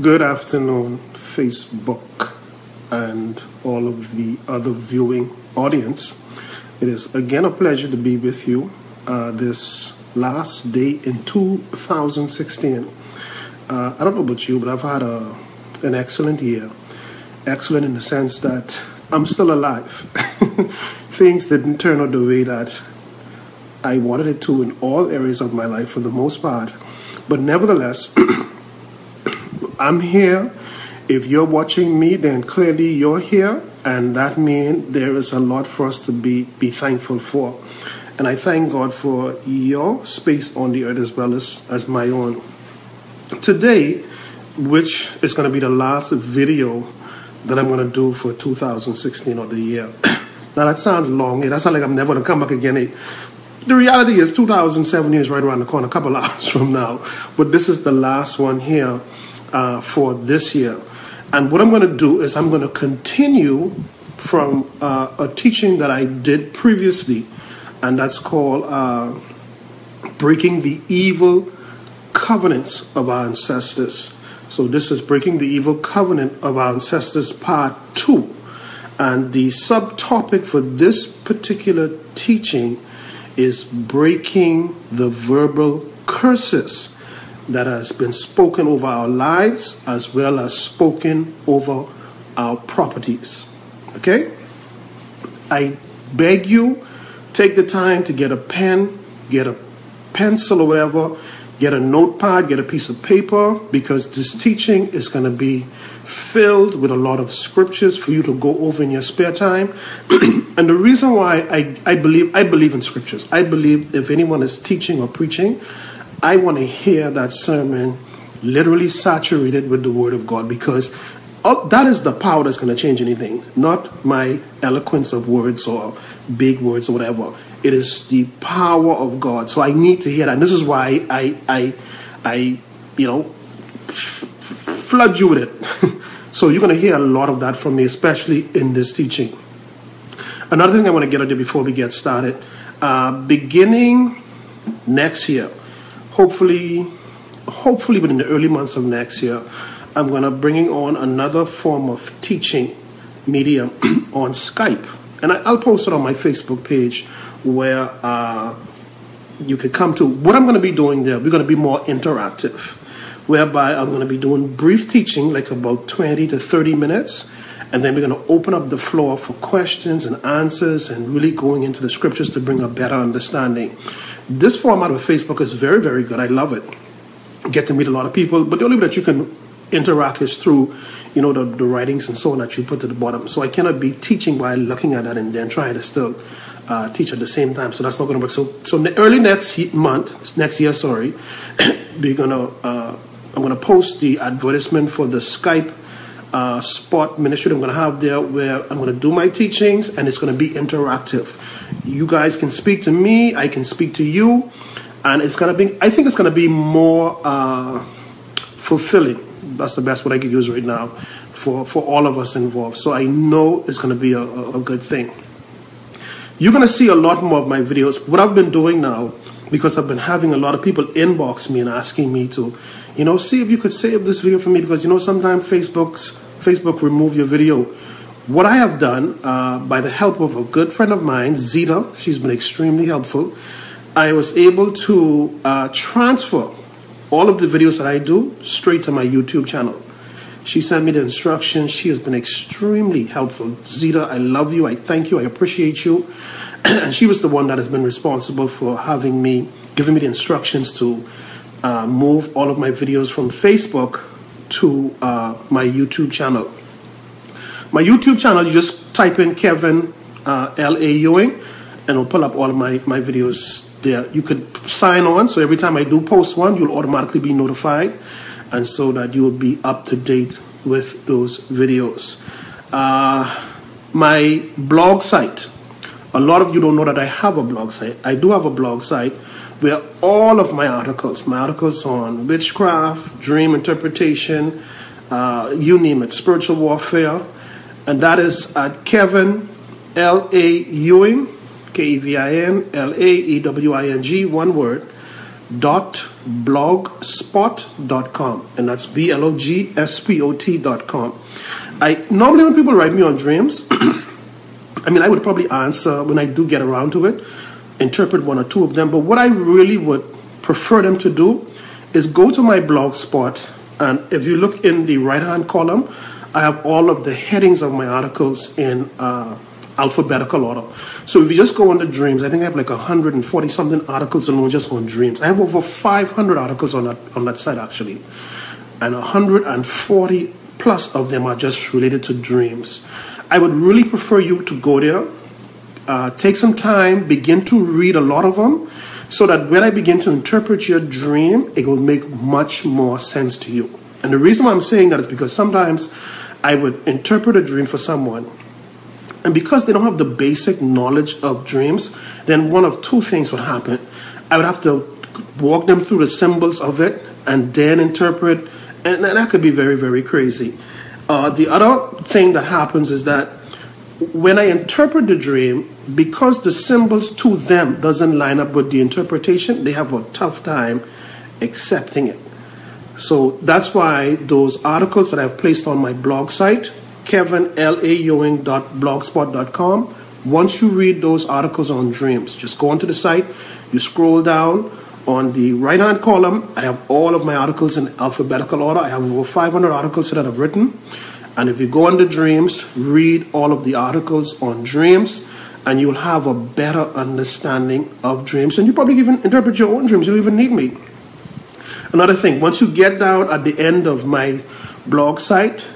Good afternoon, Facebook and all of the other viewing audience. It is again a pleasure to be with you uh, this last day in 2016. Uh, I don't know about you, but I've had a, an excellent year. Excellent in the sense that I'm still alive. Things didn't turn out the way that I wanted it to in all areas of my life for the most part. But nevertheless, I'm here. If you're watching me, then clearly you're here, and that means there is a lot for us to be, be thankful for. And I thank God for your space on the earth as well as, as my own. Today, which is going to be the last video that I'm going to do for 2016 or the year. now that sounds long. It that sounds like I'm never going to come back again. The reality is 2017 is right around the corner, a couple hours from now. But this is the last one here uh, for this year. And what I'm going to do is I'm going to continue from uh, a teaching that I did previously, and that's called uh, Breaking the Evil Covenants of Our Ancestors. So, this is Breaking the Evil Covenant of Our Ancestors, Part 2. And the subtopic for this particular teaching is Breaking the Verbal Curses that has been spoken over our lives as well as spoken over our properties. Okay? I beg you, take the time to get a pen, get a pencil or whatever, get a notepad, get a piece of paper, because this teaching is going to be filled with a lot of scriptures for you to go over in your spare time. and the reason why I, I believe I believe in scriptures. I believe if anyone is teaching or preaching, I want to hear that sermon literally saturated with the Word of God because uh, that is the power that's going to change anything, not my eloquence of words or big words or whatever. It is the power of God. So I need to hear that. And this is why I, I, I, you know, flood you with it. so you're going to hear a lot of that from me, especially in this teaching. Another thing I want to get into before we get started, uh, beginning next year, hopefully, hopefully within the early months of next year, I'm going to bringing on another form of teaching medium on Skype, and I, will post it on my Facebook page where uh, you can come to. What I'm going to be doing there, we're going to be more interactive, whereby I'm going to be doing brief teaching, like about 20 to 30 minutes. And then we're going to open up the floor for questions and answers and really going into the scriptures to bring a better understanding. This format of Facebook is very, very good. I love it. Get to meet a lot of people, but the only way that you can interact is through, you know, the, the writings and so on that you put to the bottom. So I cannot be teaching by looking at that and then trying to still uh, teach at the same time. So that's not going to work. So, so in the early next month, next year, sorry, we're gonna. Uh, I'm gonna post the advertisement for the Skype uh, spot ministry I'm going to have there where I'm going to do my teachings and it's going to be interactive. You guys can speak to me, I can speak to you, and it's going to be, I think it's going to be more uh, fulfilling. That's the best word I could use right now for, for all of us involved. So I know it's going to be a, a good thing. You're going to see a lot more of my videos. What I've been doing now, because I've been having a lot of people inbox me and asking me to, you know, see if you could save this video for me because you know sometimes Facebook's Facebook remove your video. What I have done, uh, by the help of a good friend of mine, Zita, she's been extremely helpful. I was able to uh, transfer all of the videos that I do straight to my YouTube channel. She sent me the instructions. She has been extremely helpful. Zita, I love you. I thank you. I appreciate you. and she was the one that has been responsible for having me, giving me the instructions to uh, move all of my videos from Facebook to uh, my YouTube channel. My YouTube channel, you just type in Kevin uh, L.A. Ewing and it'll pull up all of my, my videos there. You could sign on, so every time I do post one, you'll automatically be notified, and so that you will be up to date with those videos. Uh, my blog site. A lot of you don't know that I have a blog site. I do have a blog site where all of my articles, my articles on witchcraft, dream interpretation, uh, you name it, spiritual warfare, and that is at Kevin L A Ewing, K E V I N L A E W I N G, one word, dot blogspot.com and that's b-l-o-g-s-p-o-t.com i normally when people write me on dreams i mean i would probably answer when i do get around to it interpret one or two of them but what i really would prefer them to do is go to my blog spot and if you look in the right hand column i have all of the headings of my articles in uh, alphabetical order. So if you just go on the dreams, I think I have like 140 something articles alone just on dreams. I have over 500 articles on that on that site actually, and 140 plus of them are just related to dreams. I would really prefer you to go there, uh, take some time, begin to read a lot of them, so that when I begin to interpret your dream, it will make much more sense to you. And the reason why I'm saying that is because sometimes I would interpret a dream for someone and because they don't have the basic knowledge of dreams, then one of two things would happen. I would have to walk them through the symbols of it and then interpret, and that could be very, very crazy. Uh, the other thing that happens is that when I interpret the dream, because the symbols to them doesn't line up with the interpretation, they have a tough time accepting it. So that's why those articles that I've placed on my blog site, kevinlaewing.blogspot.com. Once you read those articles on dreams, just go onto the site, you scroll down on the right hand column. I have all of my articles in alphabetical order. I have over 500 articles that I've written. And if you go under dreams, read all of the articles on dreams, and you'll have a better understanding of dreams. And you probably even interpret your own dreams. You don't even need me. Another thing, once you get down at the end of my blog site,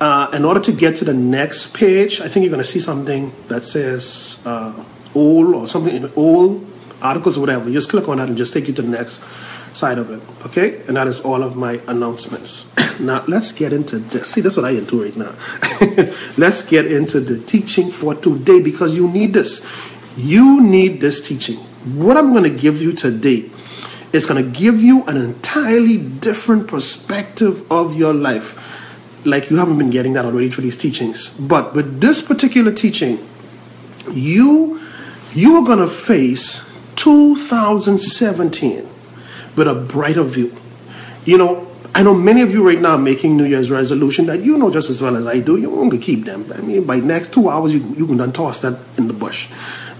uh, in order to get to the next page, I think you're going to see something that says uh, all or something in all articles or whatever. just click on that and just take you to the next side of it. Okay? And that is all of my announcements. Now, let's get into this. See, that's what I into right now. let's get into the teaching for today because you need this. You need this teaching. What I'm going to give you today is going to give you an entirely different perspective of your life like you haven't been getting that already through these teachings. But with this particular teaching, you you are going to face 2017 with a brighter view. You know, I know many of you right now making New Year's resolution that you know just as well as I do. You to keep them. I mean, by next two hours, you, you can done toss that in the bush.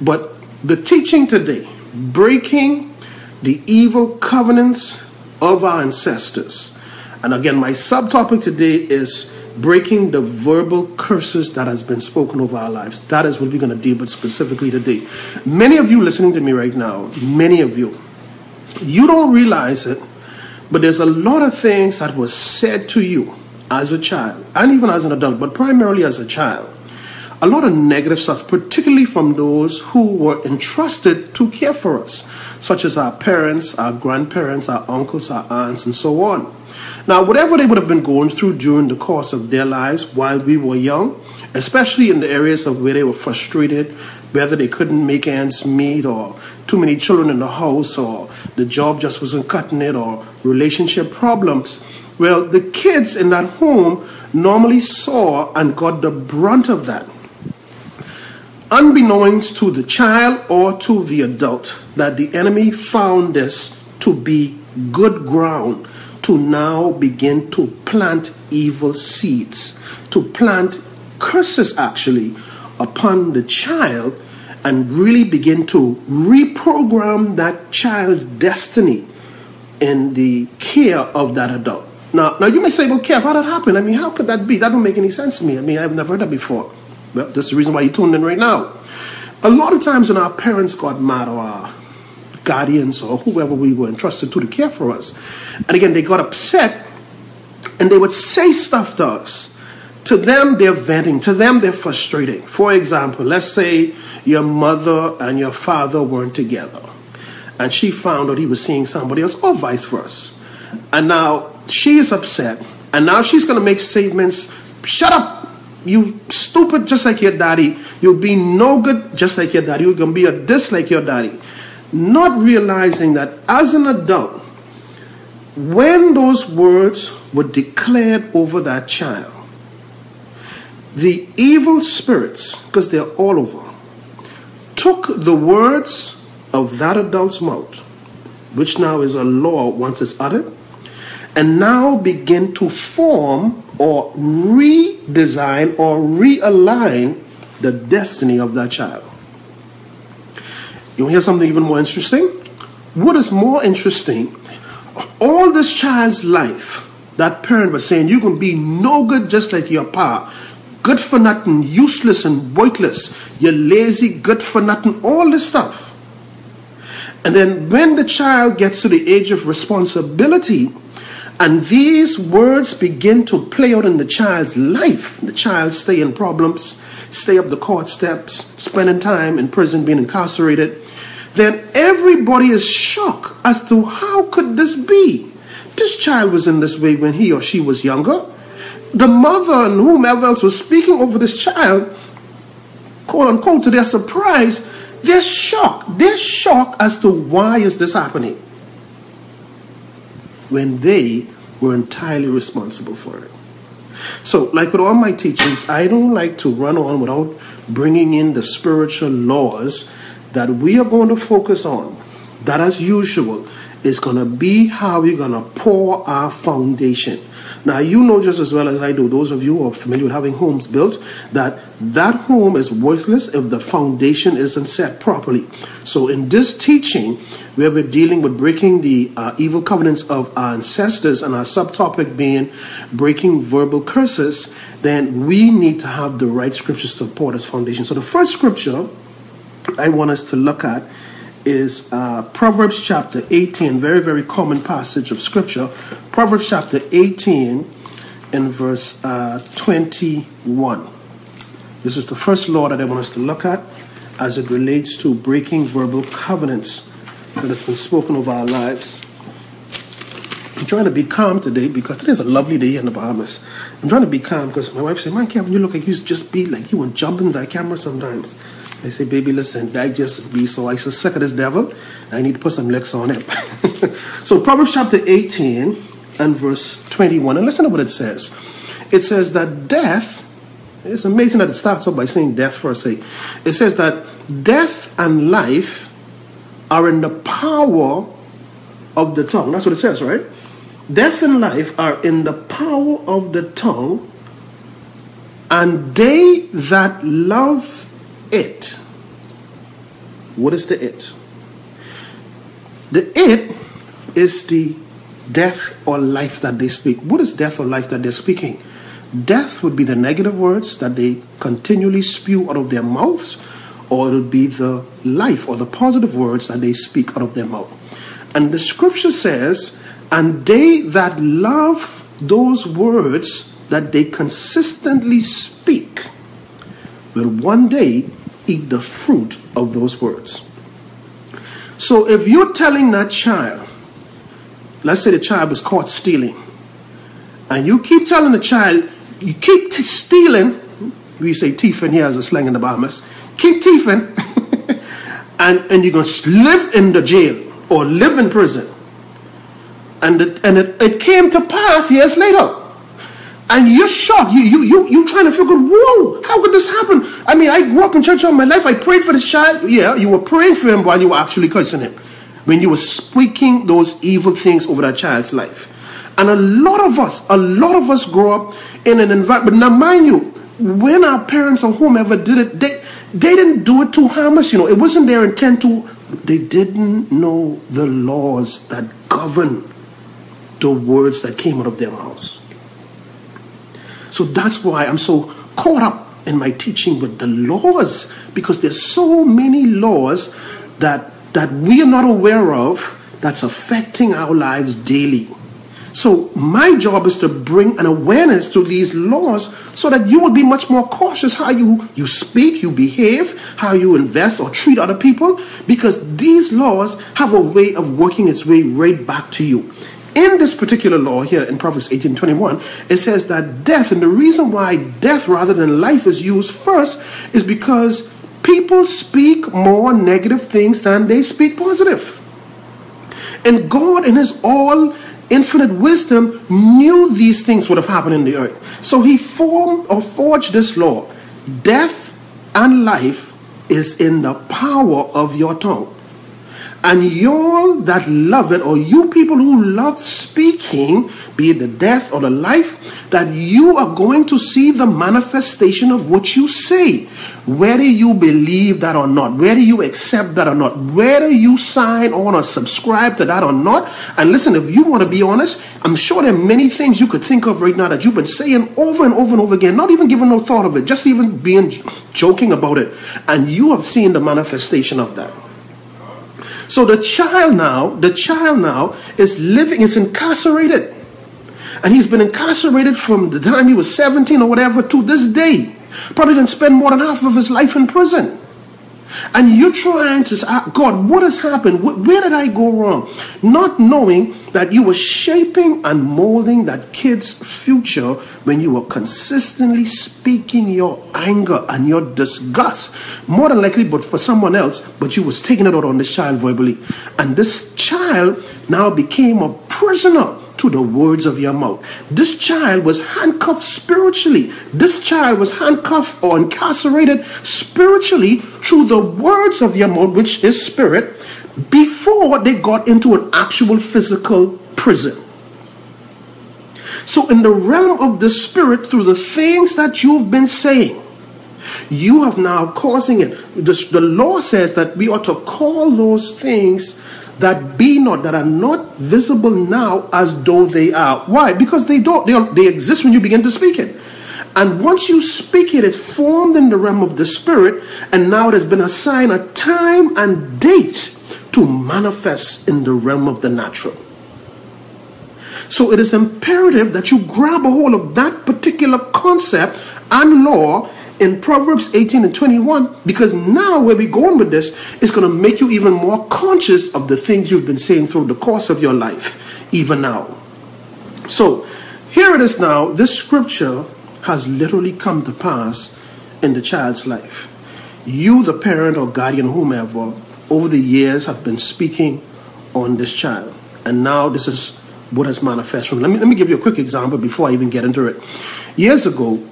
But the teaching today, breaking the evil covenants of our ancestors and again, my subtopic today is breaking the verbal curses that has been spoken over our lives. That is what we're going to deal with specifically today. Many of you listening to me right now, many of you, you don't realize it, but there's a lot of things that was said to you as a child and even as an adult, but primarily as a child. A lot of negative stuff, particularly from those who were entrusted to care for us, such as our parents, our grandparents, our uncles, our aunts, and so on. Now, whatever they would have been going through during the course of their lives while we were young, especially in the areas of where they were frustrated, whether they couldn't make ends meet or too many children in the house or the job just wasn't cutting it or relationship problems. Well, the kids in that home normally saw and got the brunt of that. Unbeknownst to the child or to the adult, that the enemy found this to be good ground to now begin to plant evil seeds, to plant curses actually upon the child and really begin to reprogram that child's destiny in the care of that adult. Now, now you may say, well, Kev, how that happen? I mean, how could that be? That don't make any sense to me. I mean, I've never heard that before. Well, that's the reason why you tuned in right now. A lot of times when our parents got mad or our guardians or whoever we were entrusted to to care for us. And again, they got upset and they would say stuff to us. To them, they're venting. To them, they're frustrating. For example, let's say your mother and your father weren't together and she found out he was seeing somebody else, or vice versa. And now she is upset, and now she's going to make statements shut up, you stupid, just like your daddy. You'll be no good, just like your daddy. You're going to be a diss like your daddy not realizing that as an adult, when those words were declared over that child, the evil spirits, because they're all over, took the words of that adult's mouth which now is a law once it's uttered, and now begin to form or redesign or realign the destiny of that child. You hear something even more interesting? What is more interesting? All this child's life, that parent was saying, You're going to be no good just like your pa. Good for nothing, useless and worthless. You're lazy, good for nothing, all this stuff. And then when the child gets to the age of responsibility, and these words begin to play out in the child's life, the child stay in problems, stay up the court steps, spending time in prison, being incarcerated, then everybody is shocked as to how could this be? This child was in this way when he or she was younger. The mother and whomever else was speaking over this child, quote unquote, to their surprise, they're shocked. They're shocked as to why is this happening when they were entirely responsible for it. So, like with all my teachings, I don't like to run on without bringing in the spiritual laws that we are going to focus on. That, as usual, is going to be how we're going to pour our foundation. Now, you know just as well as I do, those of you who are familiar with having homes built, that that home is worthless if the foundation isn't set properly. So, in this teaching, where we're dealing with breaking the uh, evil covenants of our ancestors, and our subtopic being breaking verbal curses, then we need to have the right scriptures to support this foundation. So, the first scripture I want us to look at is uh, Proverbs chapter 18, very, very common passage of scripture. Proverbs chapter 18 and verse uh, 21. This is the first law that I want us to look at as it relates to breaking verbal covenants that has been spoken over our lives. I'm trying to be calm today because today's a lovely day in the Bahamas. I'm trying to be calm because my wife said, Man, Kevin, you look like you just be like you want jump into that camera sometimes. I say, baby, listen, just be so I said, sick of this devil. I need to put some licks on him. so Proverbs chapter 18 and verse 21. And listen to what it says. It says that death, it's amazing that it starts off by saying death first. Say, it says that death and life are in the power of the tongue. That's what it says, right? Death and life are in the power of the tongue, and they that love. What is the it? The it is the death or life that they speak. What is death or life that they're speaking? Death would be the negative words that they continually spew out of their mouths, or it'll be the life or the positive words that they speak out of their mouth. And the scripture says, and they that love those words that they consistently speak will one day eat the fruit of those words. So if you're telling that child, let's say the child was caught stealing, and you keep telling the child, you keep stealing, we say thieving here as a slang in the Bahamas, keep thieving, and, and you're going to live in the jail or live in prison. And, it, and it, it came to pass years later and you're shocked. You you you you trying to figure, whoa, how could this happen? I mean, I grew up in church all my life. I prayed for this child. Yeah, you were praying for him while you were actually cursing him. When you were speaking those evil things over that child's life. And a lot of us, a lot of us grow up in an environment. Now, mind you, when our parents or whomever did it, they they didn't do it to harm us. You know, it wasn't their intent to. They didn't know the laws that govern the words that came out of their mouths. So that's why I'm so caught up in my teaching with the laws because there's so many laws that that we are not aware of that's affecting our lives daily. So my job is to bring an awareness to these laws so that you will be much more cautious how you, you speak, you behave, how you invest or treat other people, because these laws have a way of working its way right back to you in this particular law here in Proverbs 18:21, it says that death, and the reason why death rather than life is used first is because people speak more negative things than they speak positive. And God, in His all infinite wisdom, knew these things would have happened in the earth. So He formed or forged this law. Death and life is in the power of your tongue. And you all that love it, or you people who love speaking, be it the death or the life, that you are going to see the manifestation of what you say. Whether you believe that or not, whether you accept that or not, whether you sign on or subscribe to that or not. And listen, if you want to be honest, I'm sure there are many things you could think of right now that you've been saying over and over and over again, not even giving no thought of it, just even being joking about it. And you have seen the manifestation of that. So the child now, the child now is living, is incarcerated. And he's been incarcerated from the time he was 17 or whatever to this day. Probably didn't spend more than half of his life in prison. And you're trying to God, what has happened? Where did I go wrong? Not knowing that you were shaping and molding that kid's future when you were consistently speaking your anger and your disgust. More than likely, but for someone else, but you was taking it out on this child verbally. And this child now became a prisoner to the words of your mouth. This child was handcuffed spiritually. This child was handcuffed or incarcerated spiritually through the words of your mouth, which is spirit, before they got into an actual physical prison. So, in the realm of the spirit, through the things that you've been saying, you have now causing it. The, the law says that we ought to call those things that be not, that are not visible now as though they are. Why? Because they don't, they, are, they exist when you begin to speak it. And once you speak it, it's formed in the realm of the spirit, and now it has been assigned a time and date to manifest in the realm of the natural. So it is imperative that you grab a hold of that particular concept and law in Proverbs 18 and 21 because now where we're going with this is going to make you even more conscious of the things you've been saying through the course of your life, even now. So here it is now. This scripture has literally come to pass in the child's life. You, the parent or guardian, whomever, over the years have been speaking on this child. And now this is what has manifested. Let me, let me give you a quick example before I even get into it. Years ago,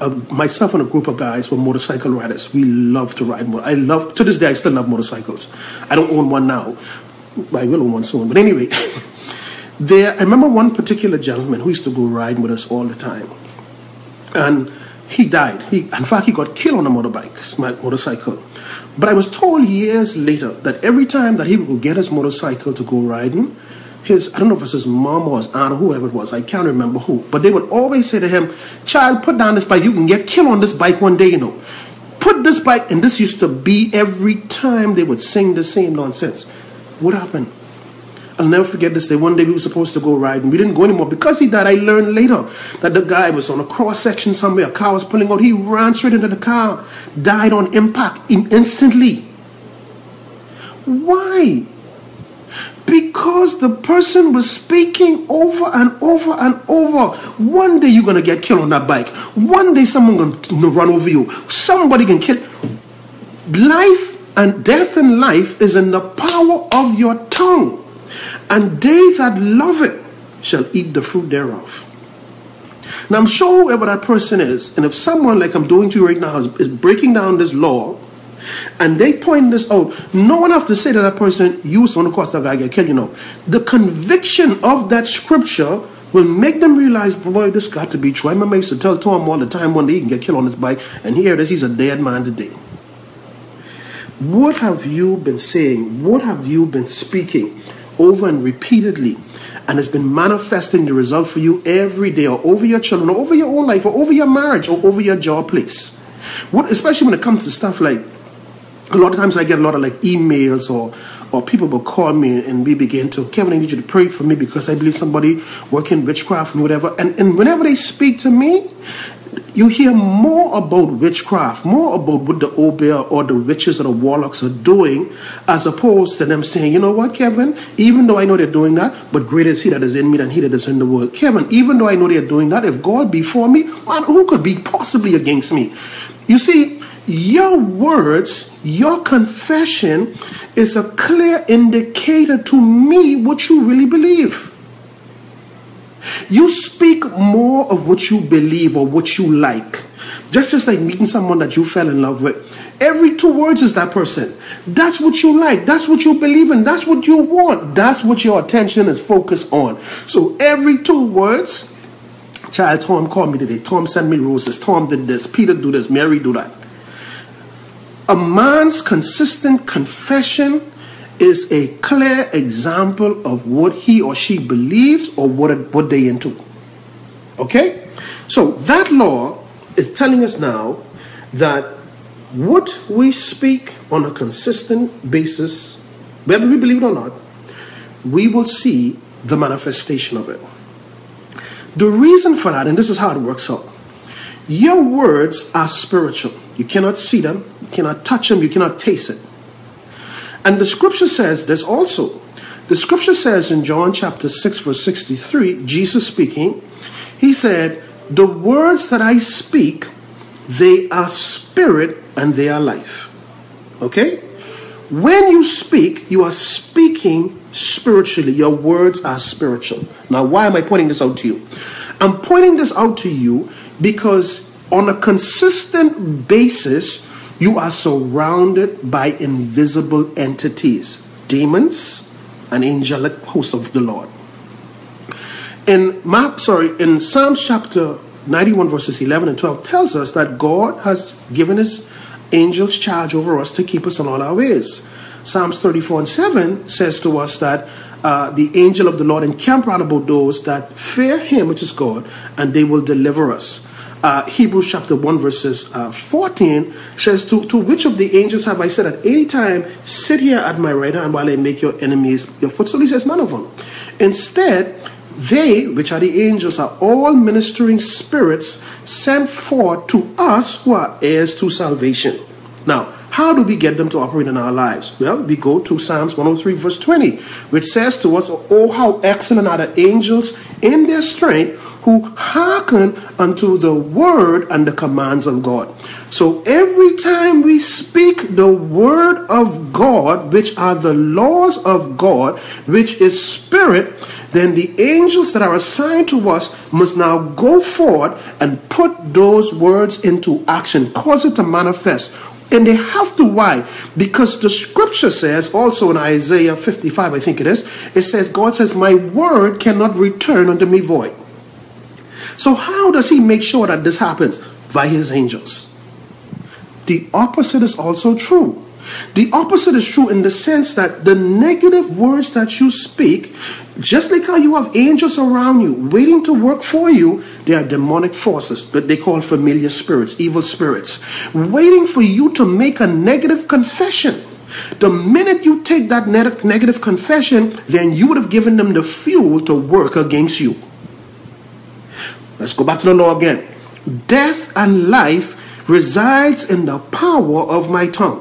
uh, myself and a group of guys were motorcycle riders. We love to ride. I love to this day. I still love motorcycles. I don't own one now. I will own one soon. But anyway, there. I remember one particular gentleman who used to go riding with us all the time, and he died. He, in fact, he got killed on a motorbike, my motorcycle. But I was told years later that every time that he would get his motorcycle to go riding, his, I don't know if it was his mom or his aunt or whoever it was, I can't remember who, but they would always say to him, Child, put down this bike. You can get killed on this bike one day, you know. Put this bike, and this used to be every time they would sing the same nonsense. What happened? I'll never forget this day. One day we were supposed to go riding. We didn't go anymore. Because he died, I learned later that the guy was on a cross section somewhere. A car was pulling out. He ran straight into the car, died on impact instantly. Why? Because the person was speaking over and over and over. One day you're to get killed on that bike. One day someone to run over you. Somebody can kill. Life and death and life is in the power of your tongue. And they that love it shall eat the fruit thereof. Now I'm sure whoever that person is, and if someone like I'm doing to you right now is, is breaking down this law, and they point this out. No one has to say to that person, you going to cause that guy get killed, you know. The conviction of that scripture will make them realize, boy, this got to be true. I remember I used to tell Tom all the time one day he can get killed on his bike, and here it is, he's a dead man today. What have you been saying? What have you been speaking over and repeatedly? And it's been manifesting the result for you every day, or over your children, or over your own life, or over your marriage, or over your job place. What, especially when it comes to stuff like a lot of times I get a lot of like emails or or people will call me and we begin to Kevin, I need you to pray for me because I believe somebody working witchcraft and whatever. And and whenever they speak to me, you hear more about witchcraft, more about what the obeah or the witches or the warlocks are doing, as opposed to them saying, you know what, Kevin, even though I know they're doing that, but greater is he that is in me than he that is in the world. Kevin, even though I know they're doing that, if God be for me, man, who could be possibly against me? You see, your words, your confession is a clear indicator to me what you really believe. You speak more of what you believe or what you like. Just just like meeting someone that you fell in love with. Every two words is that person. That's what you like. That's what you believe in. That's what you want. That's what your attention is focused on. So every two words, child, Tom called me today. Tom sent me roses. Tom did this. Peter do this. Mary do that. A man's consistent confession is a clear example of what he or she believes or what, what they into. Okay? So that law is telling us now that what we speak on a consistent basis, whether we believe it or not, we will see the manifestation of it. The reason for that, and this is how it works out your words are spiritual. You cannot see them, you cannot touch them, you cannot taste it. And the scripture says this also. The scripture says in John chapter 6, verse 63, Jesus speaking, he said, The words that I speak, they are spirit and they are life. Okay? When you speak, you are speaking spiritually. Your words are spiritual. Now, why am I pointing this out to you? I'm pointing this out to you because on a consistent basis, you are surrounded by invisible entities, demons, and angelic hosts of the Lord. In Mark, sorry, in Psalms chapter 91, verses 11 and 12 tells us that God has given his angels charge over us to keep us in all our ways. Psalms 34 and 7 says to us that uh, the angel of the Lord encamp round about those that fear him, which is God, and they will deliver us. Uh, Hebrews chapter 1, verses uh, 14 says, to, to which of the angels have I said at any time, sit here at my right hand while I make your enemies your footstool? He says, none of them. Instead, they, which are the angels, are all ministering spirits sent forth to us who are heirs to salvation. Now, how do we get them to operate in our lives? Well, we go to Psalms 103, verse 20, which says to us, Oh, how excellent are the angels in their strength who hearken unto the word and the commands of God. So every time we speak the word of God, which are the laws of God, which is spirit, then the angels that are assigned to us must now go forward and put those words into action, cause it to manifest. And they have to. Why? Because the scripture says, also in Isaiah 55, I think it is, it says, God says, My word cannot return unto me void. So, how does he make sure that this happens? By his angels. The opposite is also true. The opposite is true in the sense that the negative words that you speak, just like how you have angels around you waiting to work for you, they are demonic forces that they call familiar spirits, evil spirits, waiting for you to make a negative confession. The minute you take that negative confession, then you would have given them the fuel to work against you. Let's go back to the law again. Death and life resides in the power of my tongue.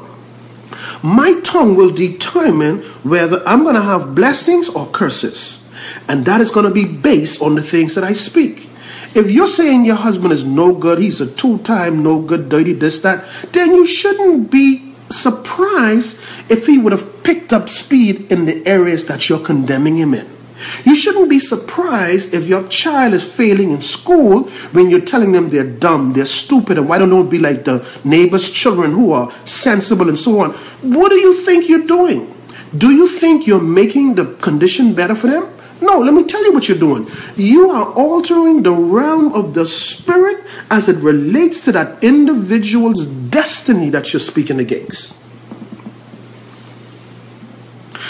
My tongue will determine whether I'm going to have blessings or curses. And that is going to be based on the things that I speak. If you're saying your husband is no good, he's a two time no good, dirty, this, that, then you shouldn't be surprised if he would have picked up speed in the areas that you're condemning him in. You shouldn't be surprised if your child is failing in school when you're telling them they're dumb, they're stupid, and why don't they be like the neighbor's children who are sensible and so on. What do you think you're doing? Do you think you're making the condition better for them? No, let me tell you what you're doing. You are altering the realm of the spirit as it relates to that individual's destiny that you're speaking against.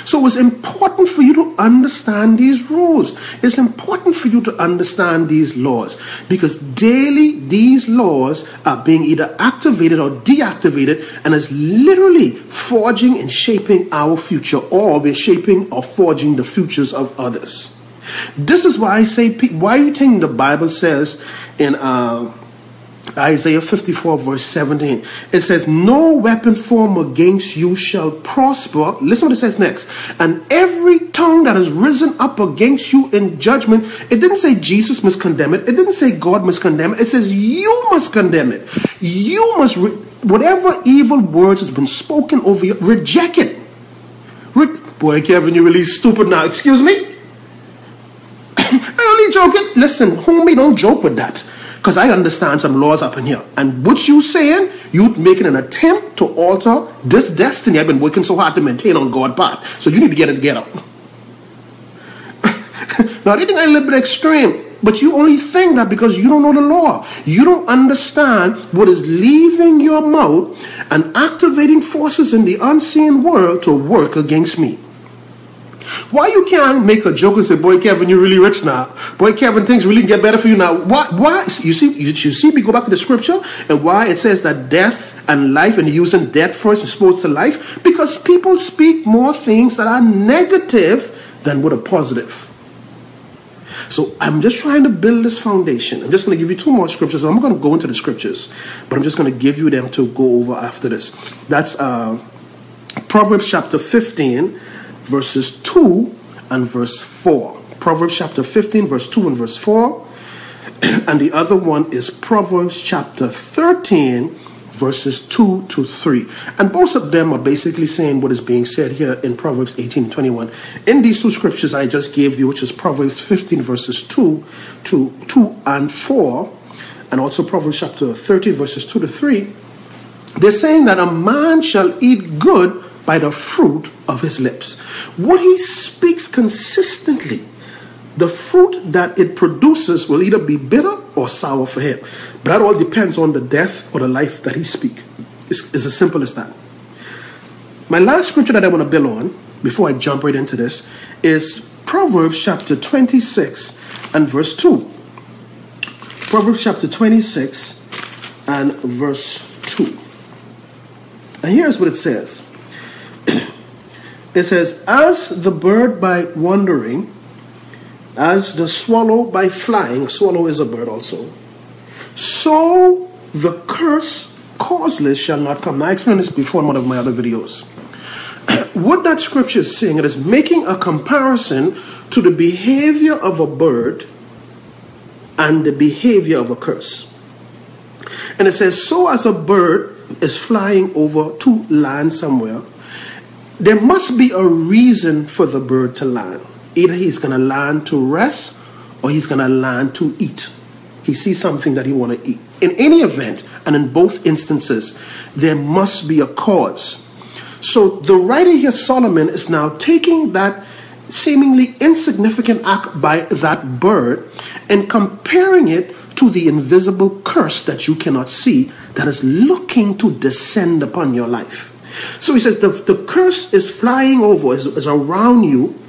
So it's important for you to understand these rules. It's important for you to understand these laws because daily these laws are being either activated or deactivated and is literally forging and shaping our future or we're shaping or forging the futures of others. This is why I say, why you think the Bible says in uh, Isaiah 54, verse 17. It says, No weapon formed against you shall prosper. Listen what it says next. And every tongue that has risen up against you in judgment, it didn't say Jesus must condemn it. It didn't say God must condemn it. It says you must condemn it. You must, whatever evil words has been spoken over you, reject it. Re- Boy, Kevin, you're really stupid now. Excuse me? I'm only joking. Listen, homie, don't joke with that. Because I understand some laws up in here. And what you saying, you making an attempt to alter this destiny I've been working so hard to maintain on God's part. So you need to get it together. now, I think I a little bit extreme, but you only think that because you don't know the law. You don't understand what is leaving your mouth and activating forces in the unseen world to work against me. Why you can't make a joke and say, "Boy, Kevin, you're really rich now. Boy, Kevin, things really get better for you now." Why? Why? You see, you, you see, we go back to the scripture and why it says that death and life, and using death first as opposed to life, because people speak more things that are negative than what are positive. So I'm just trying to build this foundation. I'm just going to give you two more scriptures. I'm going to go into the scriptures, but I'm just going to give you them to go over after this. That's uh, Proverbs chapter 15 verses 2 and verse 4. Proverbs chapter 15, verse 2 and verse 4. and the other one is Proverbs chapter 13, verses 2 to 3. And both of them are basically saying what is being said here in Proverbs 18 and 21. In these two scriptures I just gave you, which is Proverbs 15, verses 2 to 2 and 4, and also Proverbs chapter 13, verses 2 to 3, they're saying that a man shall eat good by the fruit of his lips. What he speaks consistently, the fruit that it produces will either be bitter or sour for him. But that all depends on the death or the life that he speaks. It's, it's as simple as that. My last scripture that I want to build on before I jump right into this is Proverbs chapter 26 and verse 2. Proverbs chapter 26 and verse 2. And here's what it says it says, As the bird by wandering, as the swallow by flying, swallow is a bird also, so the curse causeless shall not come. Now, I explained this before in one of my other videos. what that scripture is saying, it is making a comparison to the behavior of a bird and the behavior of a curse. And it says, So as a bird is flying over to land somewhere, there must be a reason for the bird to land. Either he's going to land to rest or he's going to land to eat. He sees something that he want to eat. In any event, and in both instances, there must be a cause. So the writer here, Solomon, is now taking that seemingly insignificant act by that bird and comparing it to the invisible curse that you cannot see that is looking to descend upon your life. So he says the, the curse is flying over, is, is around you,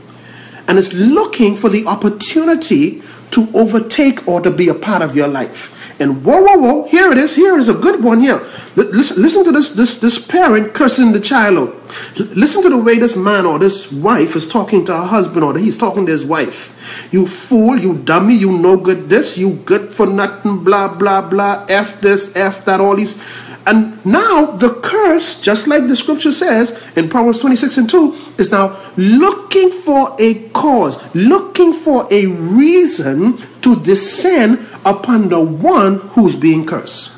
and is looking for the opportunity to overtake or to be a part of your life. And whoa, whoa, whoa, here it is. Here is a good one here. Listen, listen to this, this, this parent cursing the child out. Listen to the way this man or this wife is talking to her husband or he's talking to his wife. You fool, you dummy, you no good this, you good for nothing, blah, blah, blah, F this, F that, all these and now the curse, just like the scripture says in Proverbs 26 and 2, is now looking for a cause, looking for a reason to descend upon the one who's being cursed.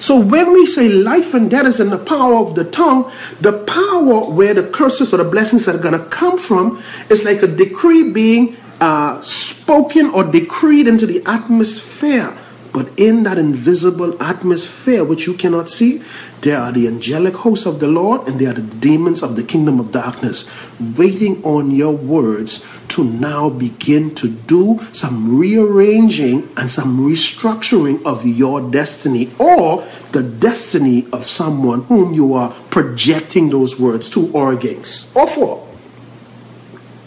So when we say life and death is in the power of the tongue, the power where the curses or the blessings are going to come from is like a decree being uh, spoken or decreed into the atmosphere but in that invisible atmosphere which you cannot see, there are the angelic hosts of the Lord and there are the demons of the kingdom of darkness waiting on your words to now begin to do some rearranging and some restructuring of your destiny or the destiny of someone whom you are projecting those words to or against or for.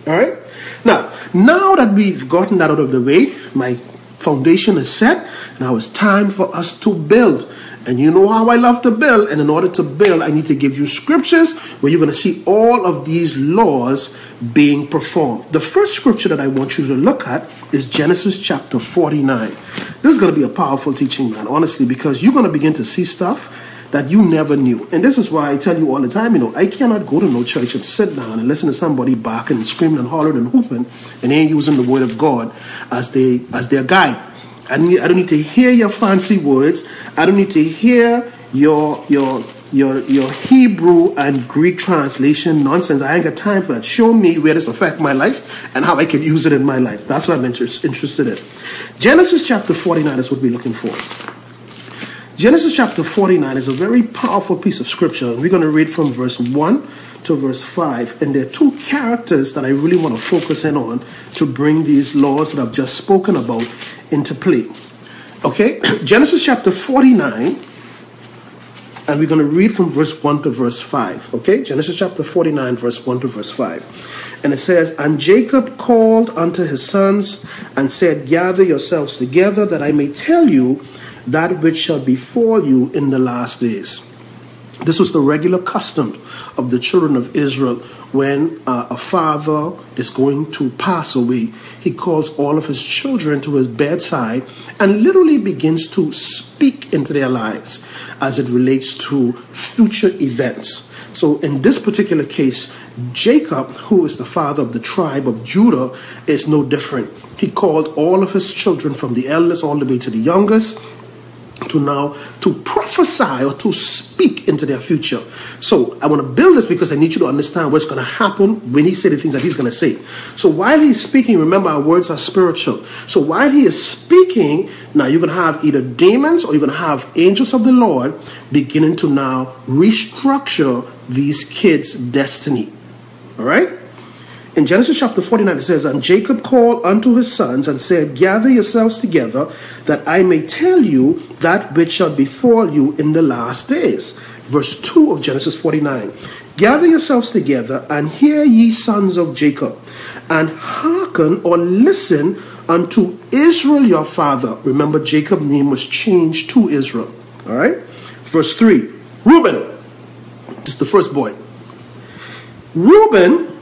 All right? Now, now that we've gotten that out of the way, my foundation is set. Now it's time for us to build. And you know how I love to build. And in order to build, I need to give you scriptures where you're going to see all of these laws being performed. The first scripture that I want you to look at is Genesis chapter 49. This is going to be a powerful teaching, man, honestly, because you're going to begin to see stuff that you never knew. And this is why I tell you all the time, you know, I cannot go to no church and sit down and listen to somebody barking and screaming and hollering and hooping and ain't using the word of God as they as their guide. I, need, I don't need to hear your fancy words. I don't need to hear your your your your Hebrew and Greek translation nonsense. I ain't got time for that. Show me where this affect my life and how I can use it in my life. That's what I'm inter- interested in. Genesis chapter 49 is what we're looking for. Genesis chapter 49 is a very powerful piece of scripture. We're going to read from verse 1 to verse 5. And there are two characters that I really want to focus in on to bring these laws that I've just spoken about into play. Okay, Genesis chapter 49 and we're going to read from verse 1 to verse 5. Okay, Genesis chapter 49, verse 1 to verse 5. And it says, And Jacob called unto his sons and said, Gather yourselves together, that I may tell you that which shall befall you in the last days. This was the regular custom of the children of Israel when uh, a father is going to pass away. He calls all of his children to his bedside and literally begins to speak into their lives as it relates to future events. So, in this particular case, Jacob, who is the father of the tribe of Judah, is no different. He called all of his children from the eldest all the way to the youngest to now to prophesy or to speak into their future. So I want to build this because I need you to understand what's going to happen when he say the things that he's going to say. So while he's speaking, remember our words are spiritual. So while he is speaking, now you're going to have either demons or you're going to have angels of the Lord beginning to now restructure these kids' destiny. All right? In Genesis chapter 49, it says, And Jacob called unto his sons and said, Gather yourselves together, that I may tell you that which shall befall you in the last days. Verse 2 of Genesis 49. Gather yourselves together, and hear ye sons of Jacob, and hearken or listen unto Israel your father. Remember, Jacob's name was changed to Israel. All right? Verse 3 Reuben, this is the first boy. Reuben,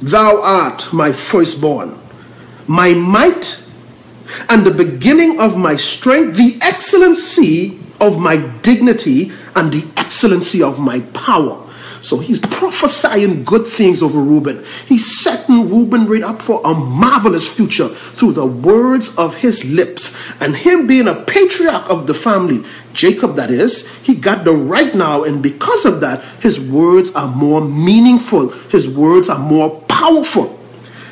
thou art my firstborn, my might and the beginning of my strength, the excellency of my dignity, and the excellency of my power. So he's prophesying good things over Reuben. He's setting Reuben right up for a marvelous future through the words of his lips. And him being a patriarch of the family, Jacob that is, he got the right now. And because of that, his words are more meaningful. His words are more powerful.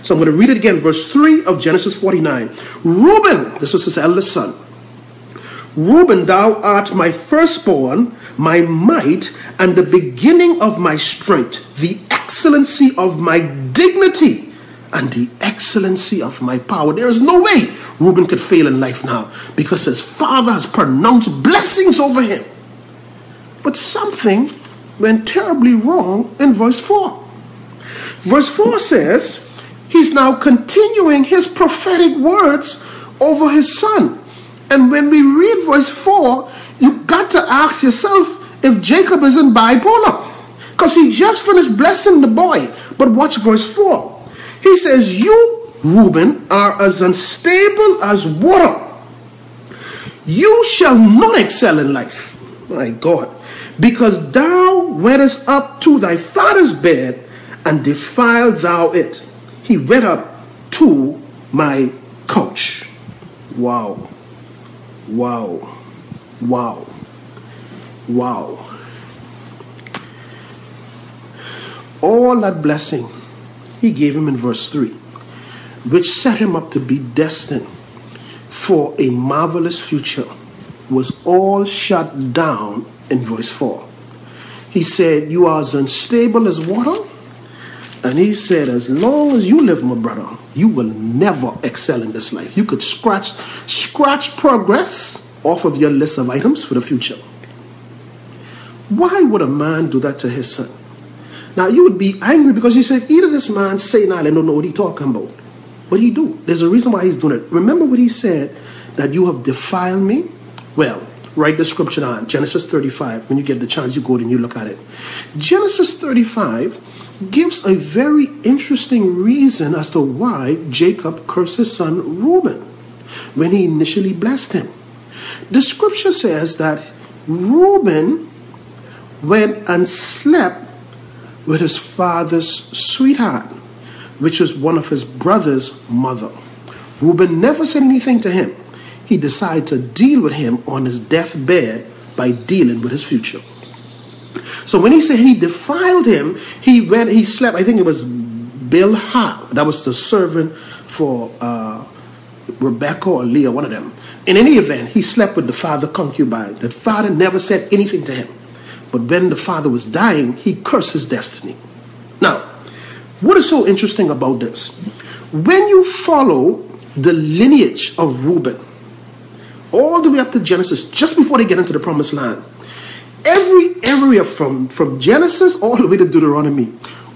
So I'm going to read it again, verse 3 of Genesis 49. Reuben, this was his eldest son. Reuben, thou art my firstborn, my might, and the beginning of my strength, the excellency of my dignity, and the excellency of my power. There is no way Reuben could fail in life now because his father has pronounced blessings over him. But something went terribly wrong in verse 4. Verse 4 says, He's now continuing his prophetic words over his son. And when we read verse 4, you got to ask yourself if Jacob isn't bipolar. Because he just finished blessing the boy. But watch verse 4. He says, You, Reuben, are as unstable as water. You shall not excel in life. My God. Because thou wentest up to thy father's bed and defile thou it. He went up to my couch. Wow. Wow. Wow. Wow. All that blessing he gave him in verse 3, which set him up to be destined for a marvelous future, was all shut down in verse 4. He said, You are as unstable as water. And he said, As long as you live, my brother, you will never excel in this life. You could scratch, scratch progress off of your list of items for the future. Why would a man do that to his son? Now you would be angry because you said, either this man say now I don't know what he talking about. What he do? There's a reason why he's doing it. Remember what he said, that you have defiled me? Well, write the scripture down. Genesis 35. When you get the chance, you go and you look at it. Genesis 35 gives a very interesting reason as to why Jacob cursed his son Reuben when he initially blessed him. The scripture says that Reuben went and slept with his father's sweetheart, which was one of his brother's mother. Reuben never said anything to him. He decided to deal with him on his deathbed by dealing with his future. So when he said he defiled him, he went, he slept, I think it was Bilhah, that was the servant for uh, Rebecca or Leah, one of them. In any event, he slept with the father concubine. The father never said anything to him. But when the father was dying, he cursed his destiny. Now, what is so interesting about this? When you follow the lineage of Reuben, all the way up to Genesis, just before they get into the promised land, every area from, from Genesis all the way to Deuteronomy,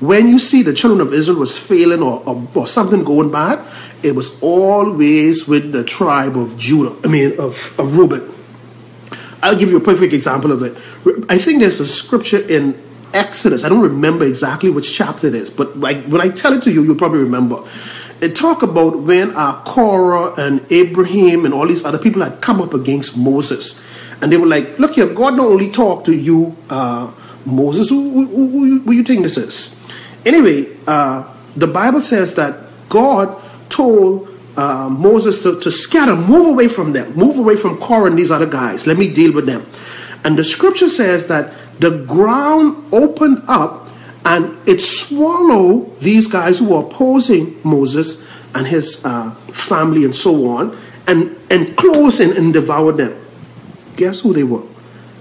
when you see the children of Israel was failing or, or, or, something going bad, it was always with the tribe of Judah, I mean, of, of Reuben. I'll give you a perfect example of it. I think there's a scripture in Exodus. I don't remember exactly which chapter it is, but like when I tell it to you, you'll probably remember. It talk about when uh, Korah and Abiram and all these other people had come up against Moses. And they were like, look here, God not only talk to you, uh, Moses, who, who, who, who, you think this is? Anyway, uh, the Bible says that God told uh, Moses to, to scatter, move away from them, move away from Korah and these other guys. Let me deal with them. And the scripture says that the ground opened up and it swallowed these guys who were opposing Moses and his uh, family and so on and, and closed in and devoured them. Guess who they were?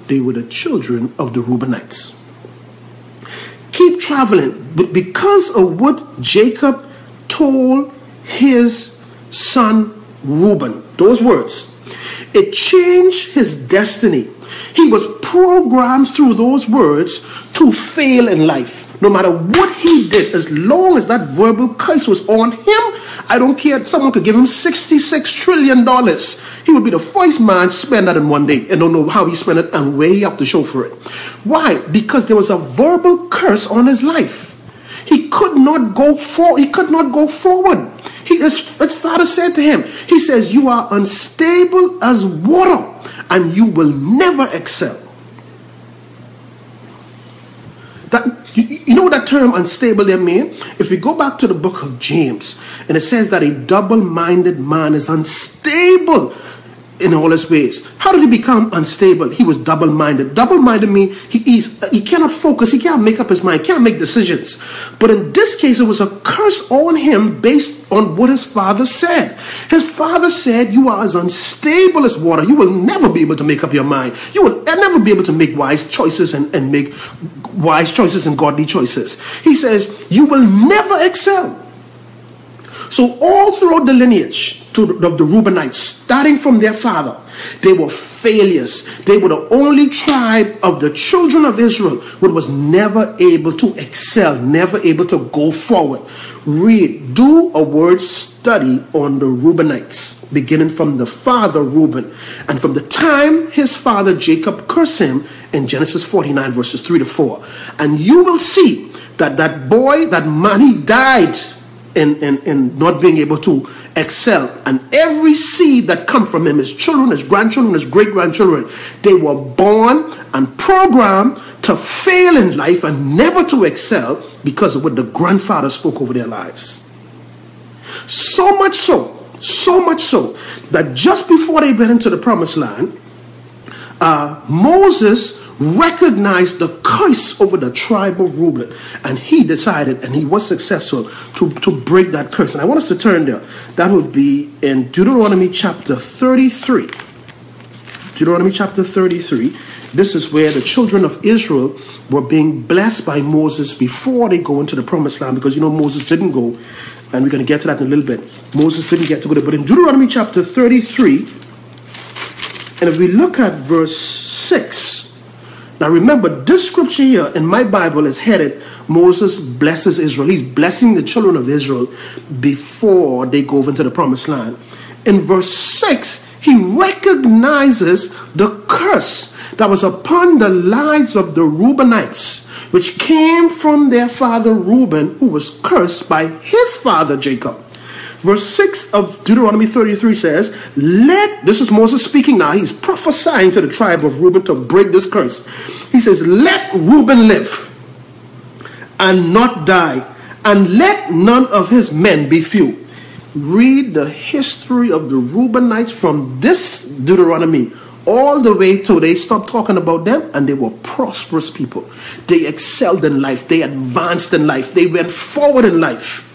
They were the children of the Reubenites. Keep traveling, but because of what Jacob told his son Reuben, those words, it changed his destiny. He was programmed through those words to fail in life. No matter what he did, as long as that verbal curse was on him, I don't care. Someone could give him $66 trillion. He would be the first man spend that in one day and don't know how he spent it and where he have to show for it. Why? Because there was a verbal curse on his life. He could not go for he could not go forward. He, his, his father said to him, he says, you are unstable as water and you will never excel. That, you, you know what that term unstable there mean? If we go back to the book of James, and it says that a double-minded man is unstable in all his ways. How did he become unstable? He was double-minded. Double-minded means he, he's, he cannot focus, he can't make up his mind, can't make decisions. But in this case, it was a curse on him based on what his father said. His father said, you are as unstable as water. You will never be able to make up your mind. You will never be able to make wise choices and, and make wise choices and godly choices. He says, you will never excel. So all throughout the lineage to the, the Reubenites, starting from their father, they were failures. They were the only tribe of the children of Israel who was never able to excel, never able to go forward. Read, do a word study on the Reubenites, beginning from the father Reuben, and from the time his father Jacob cursed him in Genesis 49, verses 3 to 4. And you will see that that boy, that man, he died in, in, in not being able to excel. And every seed that come from him, his children, his grandchildren, his great grandchildren, they were born and programmed to fail in life and never to excel because of what the grandfather spoke over their lives. So much so, so much so, that just before they went into the promised land, uh, Moses recognized the curse over the tribe of Reuben. And he decided, and he was successful, to, to break that curse. And I want us to turn there. That would be in Deuteronomy chapter 33. Deuteronomy chapter 33. This is where the children of Israel were being blessed by Moses before they go into the promised land because you know Moses didn't go. And we're going to get to that in a little bit. Moses didn't get to go there. But in Deuteronomy chapter 33, and if we look at verse 6, now remember, this scripture here in my Bible is headed Moses blesses Israel. He's blessing the children of Israel before they go into the promised land. In verse 6, he recognizes the curse that was upon the lives of the Reubenites, which came from their father Reuben, who was cursed by his father Jacob. Verse 6 of Deuteronomy 33 says, Let, this is Moses speaking now, he's prophesying to the tribe of Reuben to break this curse. He says, Let Reuben live and not die, and let none of his men be few. Read the history of the Reubenites from this Deuteronomy all the way till they stopped talking about them and they were prosperous people. They excelled in life, they advanced in life, they went forward in life.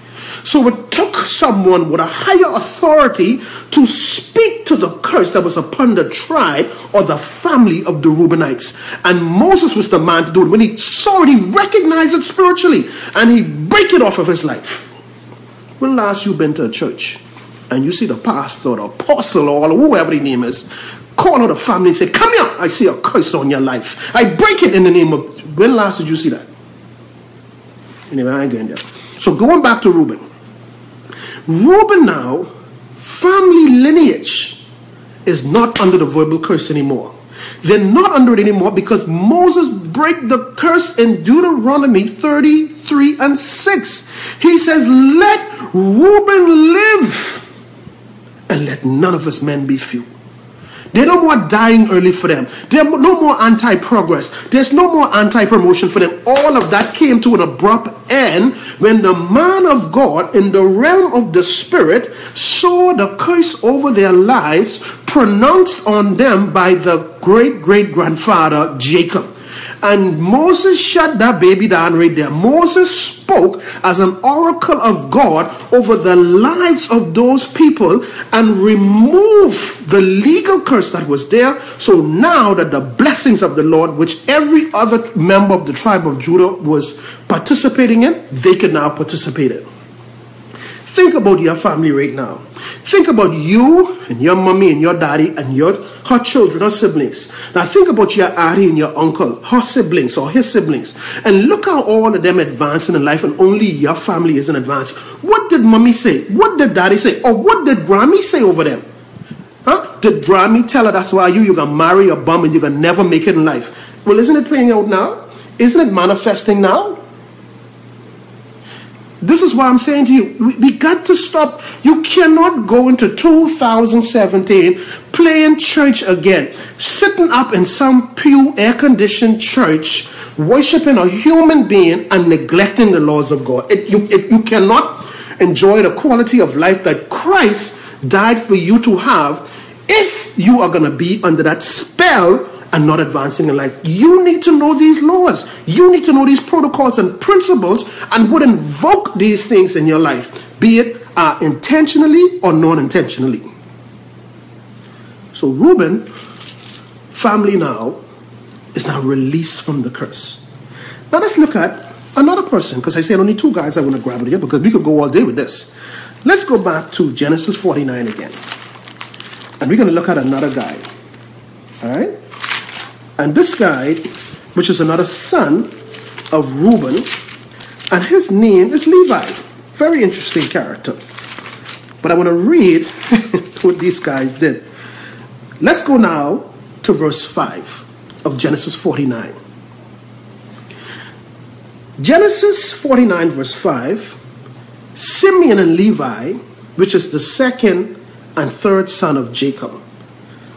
So it took someone with a higher authority to speak to the curse that was upon the tribe or the family of the Reubenites. And Moses was the man to do it. When he saw it, he recognized it spiritually and he break it off of his life. When last you been to a church and you see the pastor or the apostle or whoever the name is call out the family and say, Come here, I see a curse on your life. I break it in the name of. When last did you see that? Anyway, I ain't going there. So going back to Reuben. Reuben now, family lineage is not under the verbal curse anymore. They're not under it anymore because Moses break the curse in Deuteronomy 33 and 6. He says, Let Reuben live and let none of his men be few. There's no more dying early for them. There's no more anti progress. There's no more anti promotion for them. All of that came to an abrupt end when the man of God in the realm of the spirit saw the curse over their lives pronounced on them by the great great grandfather Jacob. And Moses shut that baby down right there. Moses spoke as an oracle of God over the lives of those people and removed the legal curse that was there. So now that the blessings of the Lord, which every other member of the tribe of Judah was participating in, they could now participate in. Think about your family right now. Think about you and your mommy and your daddy and your her children, her siblings. Now think about your auntie and your uncle, her siblings or his siblings, and look how all of them advancing in life and only your family is in advance. What did mommy say? What did daddy say? Or what did Grammy say over them? Huh? Did Grammy tell her that's why you you're gonna marry a bum and you're gonna never make it in life? Well, isn't it playing out now? Isn't it manifesting now? This is why I'm saying to you, we, we, got to stop. You cannot go into 2017 playing church again, sitting up in some pew air conditioned church, worshiping a human being and neglecting the laws of God. It, you, it, you cannot enjoy the quality of life that Christ died for you to have if you are going to be under that spell and not advancing in life. You need to know these laws. You need to know these protocols and principles and would invoke these things in your life, be it uh, intentionally or non intentionally. So, Reuben, family now, is now released from the curse. Now, let's look at another person because I said only two guys I want to grab it here because we could go all day with this. Let's go back to Genesis 49 again. And we're going to look at another guy. All right? And this guy, which is another son of Reuben, and his name is Levi. Very interesting character. But I want to read what these guys did. Let's go now to verse 5 of Genesis 49. Genesis 49, verse 5 Simeon and Levi, which is the second and third son of Jacob,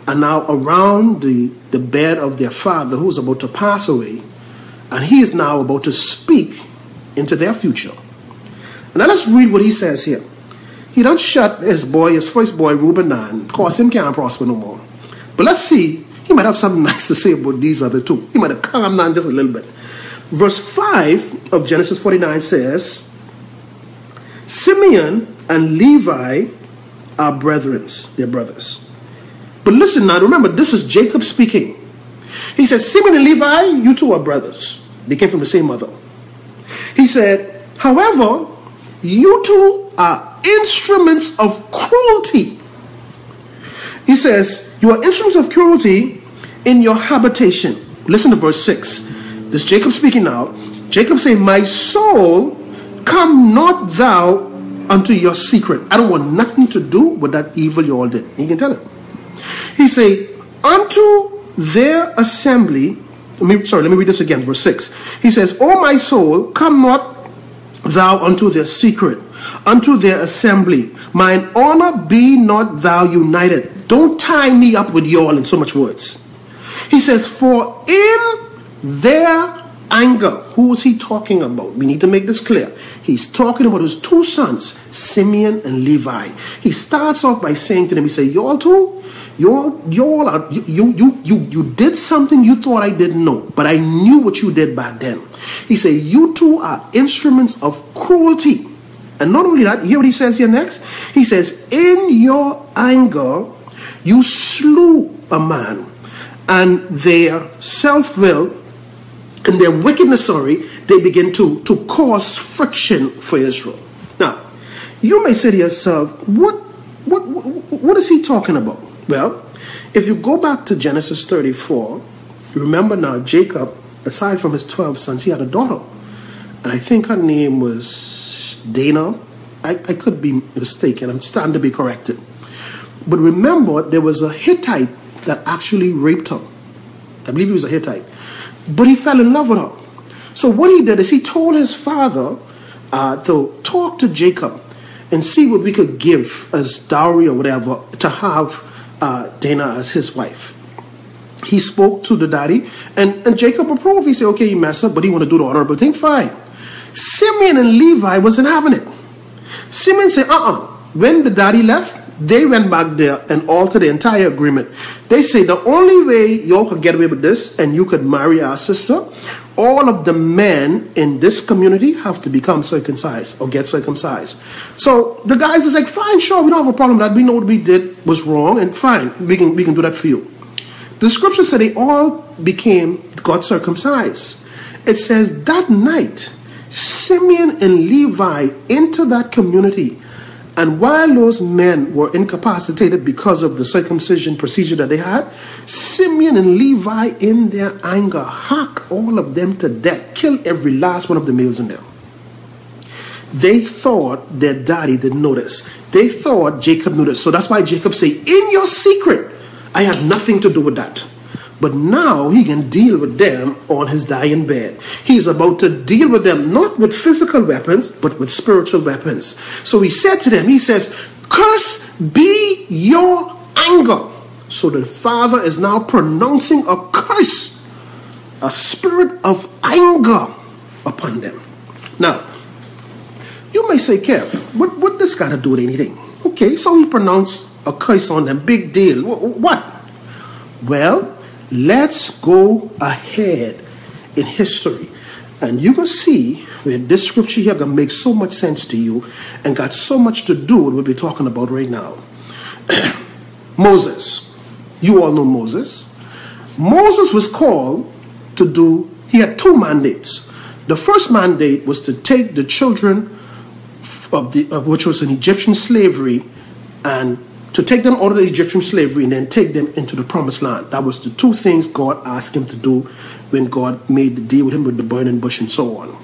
are now around the, the bed of their father who's about to pass away, and he is now about to speak into their future. Now let's read what he says here. He don't shut his boy, his first boy, Reuben down, cause him can't prosper no more. But let's see, he might have something nice to say about these other two. He might have calmed down just a little bit. Verse 5 of Genesis 49 says, Simeon and Levi are brethren, they're brothers. But listen now, remember, this is Jacob speaking. He said, Simeon and Levi, you two are brothers. They came from the same mother. He said, however, you two are instruments of cruelty. He says, you are instruments of cruelty in your habitation. Listen to verse 6. This Jacob speaking now. Jacob saying, My soul, come not thou unto your secret. I don't want nothing to do with that evil you all did. You can tell it. He say, unto their assembly, let me, sorry, let me read this again, verse 6. He says, O my soul, come not thou unto their secret, unto their assembly. Mine honor be not thou united. Don't tie me up with y'all in so much words. He says, For in their anger, who is he talking about? We need to make this clear. He's talking about his two sons, Simeon and Levi. He starts off by saying to them, he said, y'all two, y'all, y'all are, you, you, you, you did something you thought I didn't know, but I knew what you did back then. He said, you two are instruments of cruelty. And not only that, hear what he says here next? He says, in your anger, you slew a man and their self-will and their wickedness, sorry, they begin to, to cause friction for Israel. Now, you may say to yourself, what, what, what, what is he talking about? Well, if you go back to Genesis 34, remember now, Jacob, aside from his 12 sons, he had a daughter. And I think her name was Dana. I, I could be mistaken. I'm starting to be corrected. But remember, there was a Hittite that actually raped her. I believe he was a Hittite. But he fell in love with her. So what he did is he told his father uh, to talk to Jacob and see what we could give as dowry or whatever to have uh, Dinah as his wife. He spoke to the daddy, and, and Jacob approved. He said, okay, you mess up, but he want to do the honorable thing, fine. Simeon and Levi wasn't having it. Simeon said, uh-uh. When the daddy left, they went back there and altered the entire agreement. They say the only way y'all could get away with this and you could marry our sister, all of the men in this community have to become circumcised or get circumcised. So the guys is like, fine, sure, we don't have a problem that. We know what we did was wrong, and fine, we can we can do that for you. The scripture said they all became got circumcised. It says that night, Simeon and Levi into that community and while those men were incapacitated because of the circumcision procedure that they had, Simeon and Levi, in their anger, hack all of them to death, kill every last one of the males in there. They thought their daddy didn't notice. They thought Jacob this. So that's why Jacob say, in your secret, I have nothing to do with that. But now he can deal with them on his dying bed. He's about to deal with them not with physical weapons, but with spiritual weapons. So he said to them, He says, Curse be your anger. So the father is now pronouncing a curse, a spirit of anger upon them. Now, you may say, Kev, what, what this got to do with anything? Okay, so he pronounced a curse on them. Big deal. What? Well, Let's go ahead in history. And you can see where this scripture here can make so much sense to you and got so much to do with what we're talking about right now. Moses. You all know Moses. Moses was called to do, he had two mandates. The first mandate was to take the children of the, of which was an Egyptian slavery and to take them out of the Egyptian slavery and then take them into the promised land. That was the two things God asked him to do when God made the deal with him with the burning bush and so on.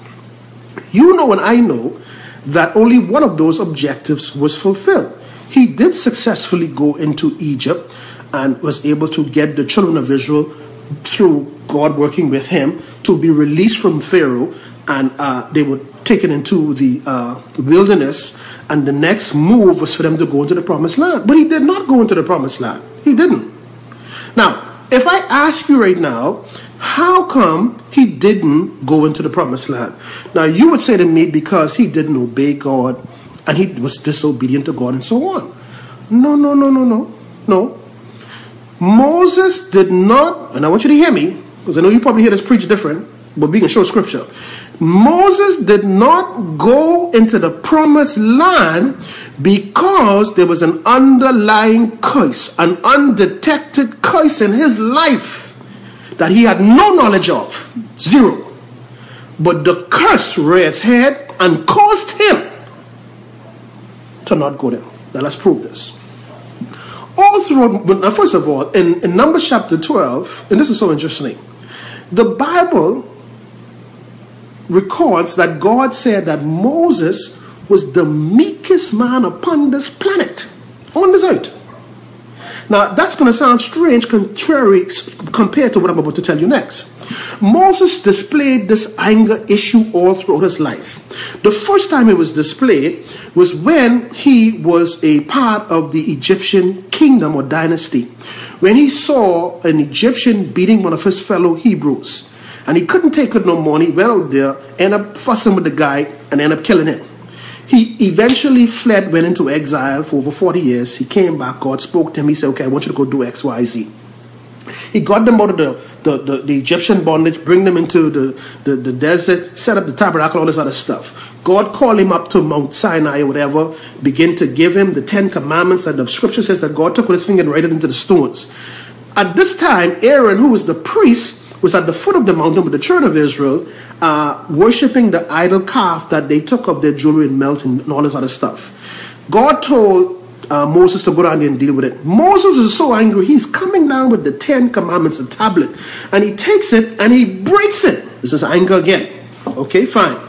You know and I know that only one of those objectives was fulfilled. He did successfully go into Egypt and was able to get the children of Israel through God working with him to be released from Pharaoh and uh, they were taken into the uh, wilderness and the next move was for them to go into the promised land. But he did not go into the promised land. He didn't. Now, if I ask you right now, how come he didn't go into the promised land? Now, you would say to me, because he didn't obey God and he was disobedient to God and so on. No, no, no, no, no, no. Moses did not, and I want you to hear me, because I know you probably hear this preach different, but we can show scripture. Moses did not go into the promised land because there was an underlying curse, an undetected curse in his life that he had no knowledge of. Zero. But the curse reared its head and caused him to not go there. Now let's prove this. All through, now first of all, in, in Numbers chapter 12, and this is so interesting, the Bible records that God said that Moses was the meekest man upon this planet, on this earth. Now, that's going to sound strange contrary compared to what I'm about to tell you next. Moses displayed this anger issue all throughout his life. The first time it was displayed was when he was a part of the Egyptian kingdom or dynasty. When he saw an Egyptian beating one of his fellow Hebrews. And he couldn't take it no more. And he went out there, ended up fussing with the guy, and ended up killing him. He eventually fled, went into exile for over 40 years. He came back. God spoke to him. He said, Okay, I want you to go do X, Y, Z. He got them out of the, the, the, the Egyptian bondage, bring them into the, the, the desert, set up the tabernacle, all this other stuff. God called him up to Mount Sinai or whatever, begin to give him the Ten Commandments, and the scripture says that God took with his finger and wrote it into the stones. At this time, Aaron, who was the priest, was at the foot of the mountain with the children of Israel, uh, worshiping the idol calf that they took up their jewelry and melt and all this other stuff. God told uh, Moses to go down there and deal with it. Moses is so angry, he's coming down with the Ten Commandments, the tablet, and he takes it and he breaks it. This is anger again. Okay, fine.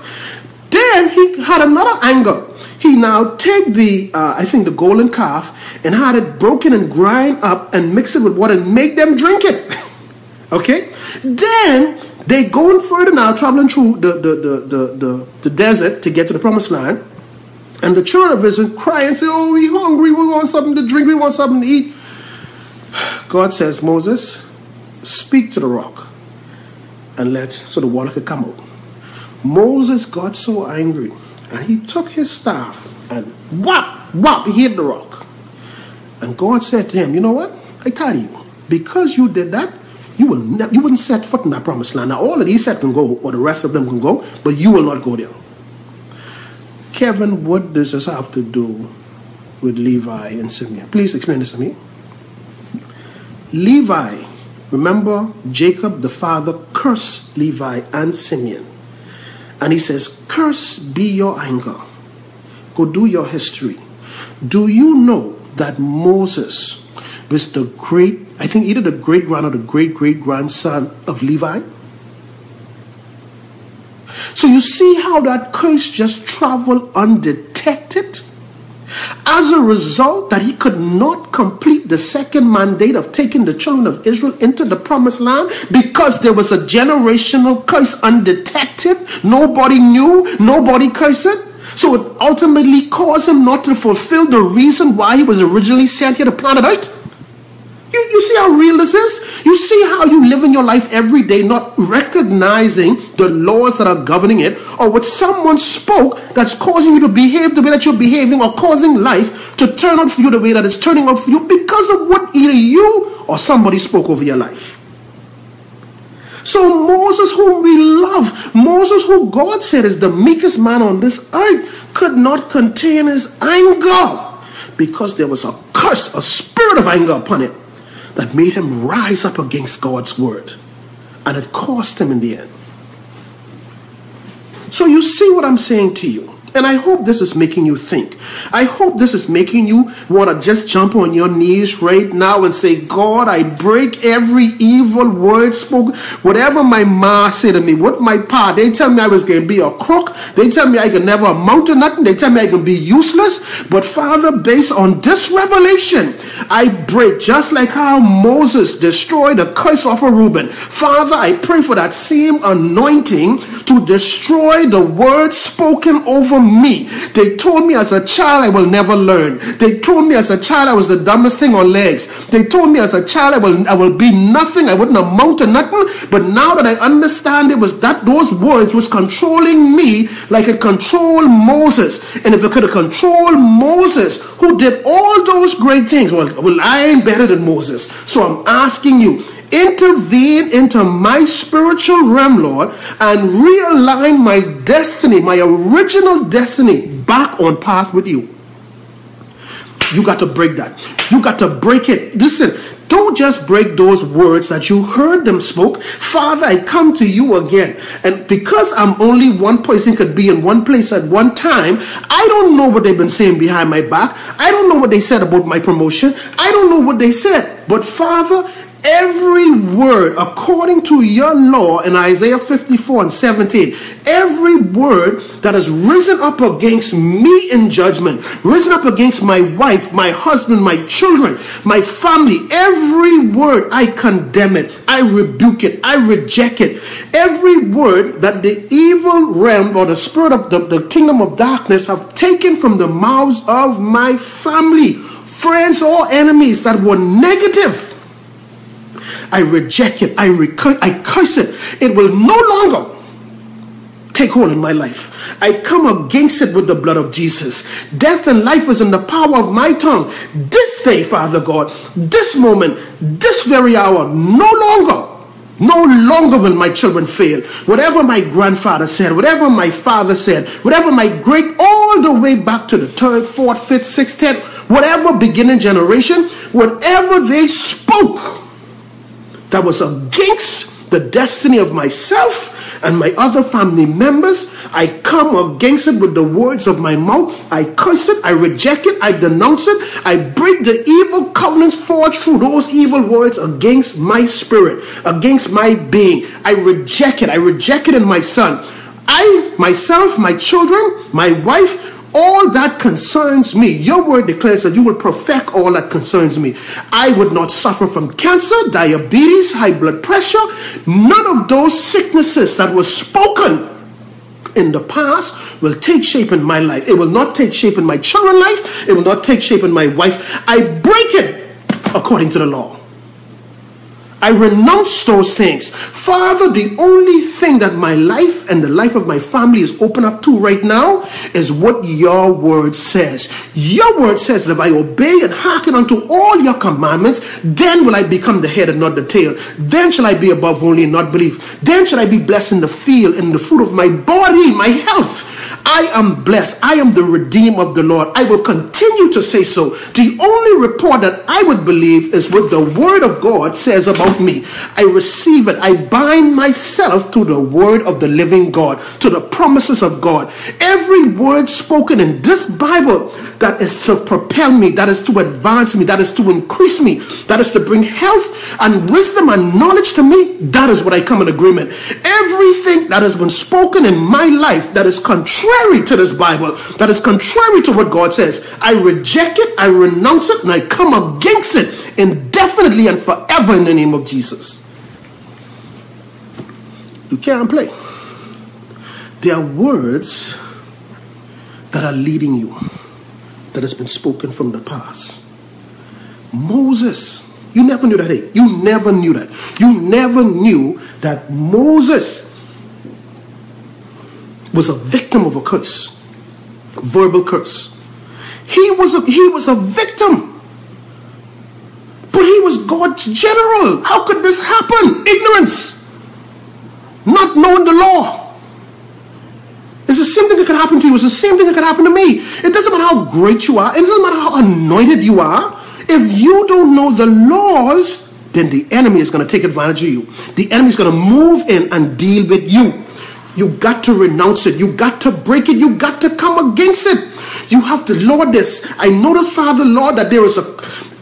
Then he had another anger. He now take the, uh, I think, the golden calf and had it broken and grind up and mix it with water and make them drink it. okay? Then they going further now, traveling through the, the, the, the, the, the desert to get to the promised land. And the children of Israel cry and say, Oh, we hungry, we want something to drink, we want something to eat. God says, Moses, speak to the rock and let so the water could come out. Moses got so angry and he took his staff and whop, whop, he hit the rock. And God said to him, You know what? I tell you, because you did that, you will ne- you wouldn't set foot in that promised land. Now all of these set can go, or the rest of them can go, but you will not go there. Kevin, what does this have to do with Levi and Simeon? Please explain this to me. Levi, remember Jacob the father cursed Levi and Simeon. And he says, Curse be your anger. Go do your history. Do you know that Moses was the great, I think either the great grand or the great great grandson of Levi? So you see how that curse just traveled undetected? As a result, that he could not complete the second mandate of taking the children of Israel into the promised land because there was a generational curse undetected. Nobody knew, nobody cursed it. So it ultimately caused him not to fulfill the reason why he was originally sent here to planet Earth. You, you see how real this is? You see how you live in your life every day not recognizing the laws that are governing it or what someone spoke that's causing you to behave the way that you're behaving or causing life to turn out for you the way that it's turning out for you because of what either you or somebody spoke over your life. So Moses, whom we love, Moses, who God said is the meekest man on this earth, could not contain his anger because there was a curse, a spirit of anger upon him that made him rise up against God's word. And it cost him in the end. So you see what I'm saying to you. And I hope this is making you think. I hope this is making you want to just jump on your knees right now and say, God, I break every evil word spoken. Whatever my ma said to me, what my pa, they tell me I was going to be a crook. They tell me I can never amount to nothing. They tell me I can be useless. But Father, based on this revelation, I break just like how Moses destroyed the curse of a Reuben. Father, I pray for that same anointing to destroy the word spoken over me. They told me as a child I will never learn. They told me as a child I was the dumbest thing on legs. They told me as a child I will I will be nothing. I wouldn't amount to nothing. But now that I understand it was that those words was controlling me like it controlled Moses. And if it could have controlled Moses, who did all those great things, well, well, I ain't better than Moses. So I'm asking you, intervene into my spiritual realm, Lord, and realign my destiny, my original destiny, back on path with you. You got to break that. You got to break it. Listen, don't just break those words that you heard them spoke. Father, I come to you again. And because I'm only one person could be in one place at one time, I don't know what they've been saying behind my back. I don't know what they said about my promotion. I don't know what they said. But Father, every word according to your law in Isaiah 54 and 17, every word that has risen up against me in judgment, risen up against my wife, my husband, my children, my family, every word I condemn it, I rebuke it, I reject it. Every word that the evil realm or the spirit of the, the kingdom of darkness have taken from the mouths of my family, friends, or enemies that were negative I reject it. I, recur- I curse it. It will no longer take hold in my life. I come against it with the blood of Jesus. Death and life is in the power of my tongue. This day, Father God, this moment, this very hour, no longer no longer will my children fail. Whatever my grandfather said, whatever my father said, whatever my great, all the way back to the third, fourth, fifth, sixth, tenth, whatever beginning generation, whatever they spoke that was against the destiny of myself and my other family members, I come against it with the words of my mouth. I curse it, I reject it, I denounce it, I break the evil covenants forged through those evil words against my spirit, against my being. I reject it, I reject it in my son. I, myself, my children, my wife, all that concerns me. Your word declares that you will perfect all that concerns me. I would not suffer from cancer, diabetes, high blood pressure, none of those sicknesses that were spoken in the past will take shape in my life. It will not take shape in my children's life. It will not take shape in my wife. I break it according to the law. I renounce those things. Father, the only thing that my life and the life of my family is open up to right now is what your word says. Your word says that if I obey and hearken unto all your commandments, then will I become the head and not the tail. Then shall I be above only and not beneath. Then shall I be blessed in the field, in the fruit of my body, my health. I am blessed. I am the redeemed of the Lord. I will continue to say so. The only report that I would believe is what the word of God says about me. I receive it. I bind myself to the word of the living God, to the promises of God. Every word spoken in this Bible that is to propel me, that is to advance me, that is to increase me, that is to bring health and wisdom and knowledge to me, that is what I come in agreement. Everything that has been spoken in my life that is contrary to this Bible, that is contrary to what God says, I reject it, I renounce it, and I come against it indefinitely and forever in the name of Jesus. You can't play. There are words that are leading you that has been spoken from the past. Moses, you never knew that. Hey, you never knew that. You never knew that Moses was a victim of a curse, verbal curse. He was a, he was a victim. But he was God's general. How could this happen? Ignorance. Not knowing the law. It's the same thing that could happen to you. It's the same thing that could happen to me. It doesn't matter how great you are. It doesn't matter how anointed you are. If you don't know the laws, then the enemy is going to take advantage of you. The enemy is going to move in and deal with you. You got to renounce it. You got to break it. You got to come against it. You have to, Lord, this. I notice, Father, Lord, that there is a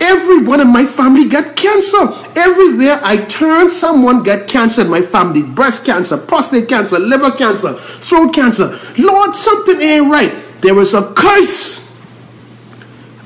Everyone in my family got cancer. Everywhere I turn, someone got cancer in my family. Breast cancer, prostate cancer, liver cancer, throat cancer. Lord, something ain't right. There is a curse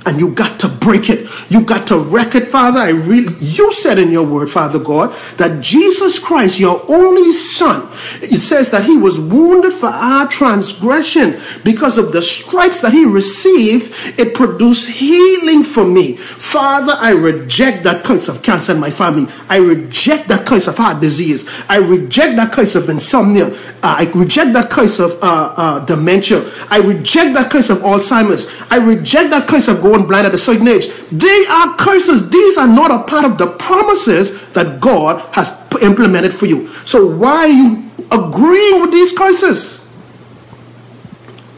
and you got to break it. You got to wreck it, Father. I really, you said in your word, Father God, that Jesus Christ, your only Son, it says that He was wounded for our transgression because of the stripes that He received. It produced healing for me, Father. I reject that curse of cancer in my family. I reject that curse of heart disease. I reject that curse of insomnia. Uh, I reject that curse of uh, uh, dementia. I reject that curse of Alzheimer's. I reject that curse of going born blind at a certain age. They are curses. These are not a part of the promises that God has implemented for you. So why are you agreeing with these curses?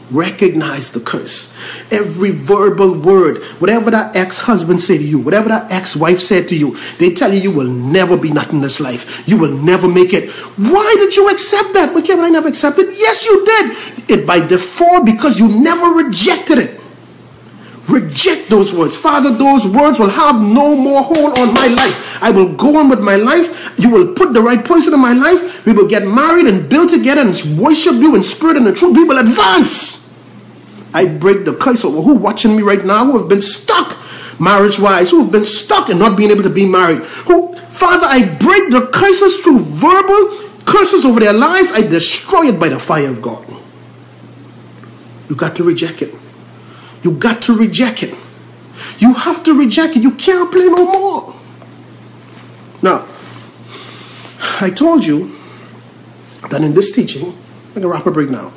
Recognize the curse. Every verbal word, whatever that ex-husband said to you, whatever that ex-wife said to you, they tell you you will never be nothing in this life. You will never make it. Why did you accept that? But Kevin, I never accepted. Yes, you did. It by default because you never rejected it. Reject those words. Father, those words will have no more hold on my life. I will go on with my life. You will put the right person in my life. We will get married and build together and worship you in spirit and in truth. We will advance. I break the curse over who watching me right now who have been stuck marriage-wise, who have been stuck and not being able to be married. Who, Father, I break the curses through verbal curses over their lives. I destroy it by the fire of God. You got to reject it. You got to reject it. You have to reject it. You can't play no more. Now, I told you that in this teaching, I'm going to wrap up right now.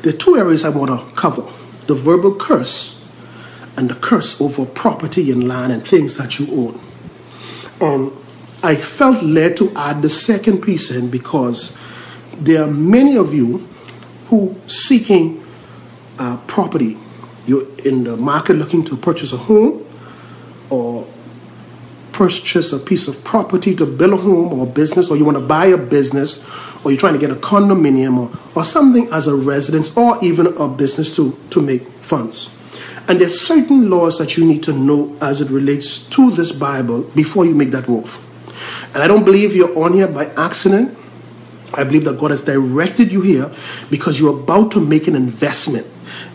There are two areas I want to cover the verbal curse and the curse over property and land and things that you own. Um, I felt led to add the second piece in because there are many of you who seeking uh, property. You're in the market looking to purchase a home or purchase a piece of property to build a home or a business, or you want to buy a business, or you're trying to get a condominium or, or something as a residence, or even a business to, to make funds. And there's certain laws that you need to know as it relates to this Bible before you make that move. And I don't believe you're on here by accident. I believe that God has directed you here because you're about to make an investment.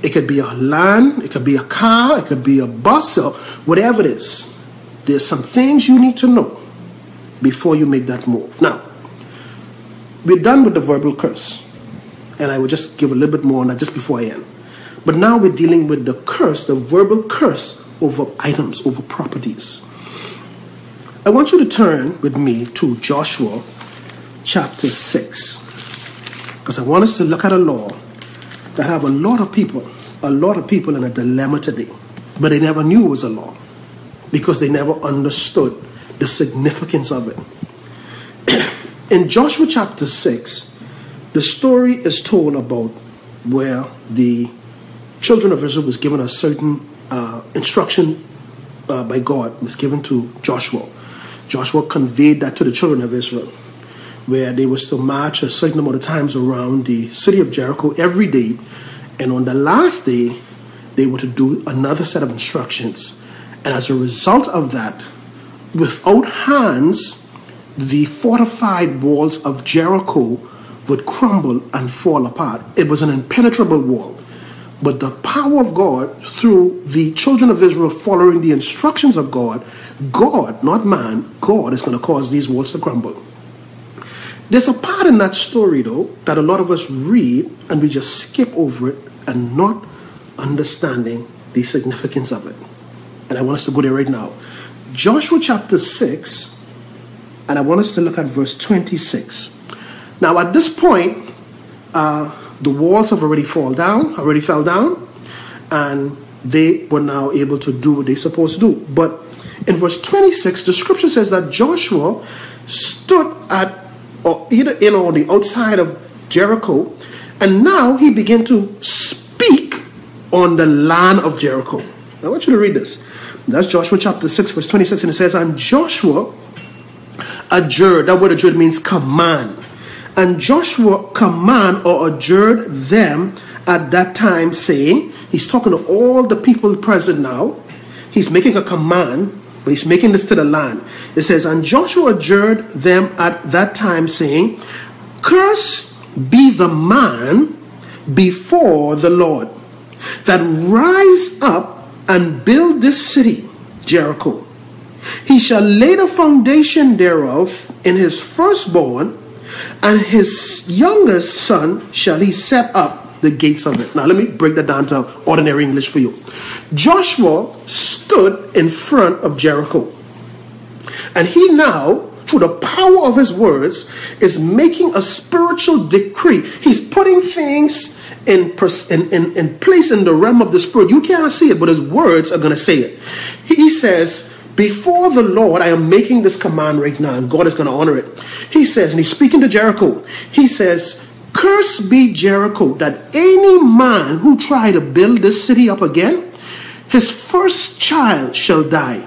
It could be a land, it could be a car, it could be a bus, or whatever it is. There's some things you need to know before you make that move. Now, we're done with the verbal curse. And I will just give a little bit more on that just before I end. But now we're dealing with the curse, the verbal curse over items, over properties. I want you to turn with me to Joshua chapter 6. Because I want us to look at a law that have a lot of people, a lot of people in a dilemma today. But they never knew it was a law because they never understood the significance of it. in Joshua chapter 6, the story is told about where the children of Israel was given a certain uh, instruction uh, by God, was given to Joshua. Joshua conveyed that to the children of Israel, where they was to march a certain amount of times around the city of Jericho every day, and on the last day, they were to do another set of instructions. And as a result of that, without hands, the fortified walls of Jericho would crumble and fall apart. It was an impenetrable wall. But the power of God, through the children of Israel following the instructions of God, God, not man, God is going to cause these walls to crumble. There's a part in that story, though, that a lot of us read and we just skip over it and not understanding the significance of it. And I want us to go there right now. Joshua chapter 6, and I want us to look at verse 26. Now, at this point, uh, the walls have already fall down, already fell down, and they were now able to do what they're supposed to do. But in verse 26, the scripture says that Joshua stood at or either in or the outside of Jericho, and now he began to speak on the land of Jericho. I want you to read this. That's Joshua chapter 6, verse 26, and it says, And Joshua adjured, that word adjured means command and Joshua command or adjured them at that time, saying, He's talking to all the people present now. He's making a command, but he's making this to the land. It says, And Joshua adjured them at that time, saying, Curse be the man before the Lord that rise up and build this city, Jericho. He shall lay the foundation thereof in his firstborn and his youngest son shall he set up the gates of it. Now, let me break that down to ordinary English for you. Joshua stood in front of Jericho, and he now, through the power of his words, is making a spiritual decree. He's putting things in, in, in, in place in the realm of the spirit. You can't see it, but his words are going to say it. He says, before the Lord, I am making this command right now, and God is going to honor it. He says, and he's speaking to Jericho, he says, Cursed be Jericho, that any man who try to build this city up again, his first child shall die.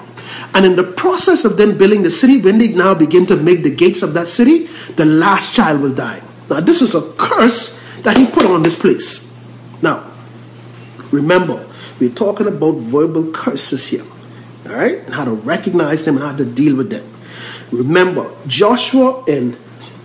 And in the process of them building the city, when they now begin to make the gates of that city, the last child will die. Now, this is a curse that he put on this place. Now, remember, we're talking about verbal curses here all right, and how to recognize them and how to deal with them. Remember, Joshua in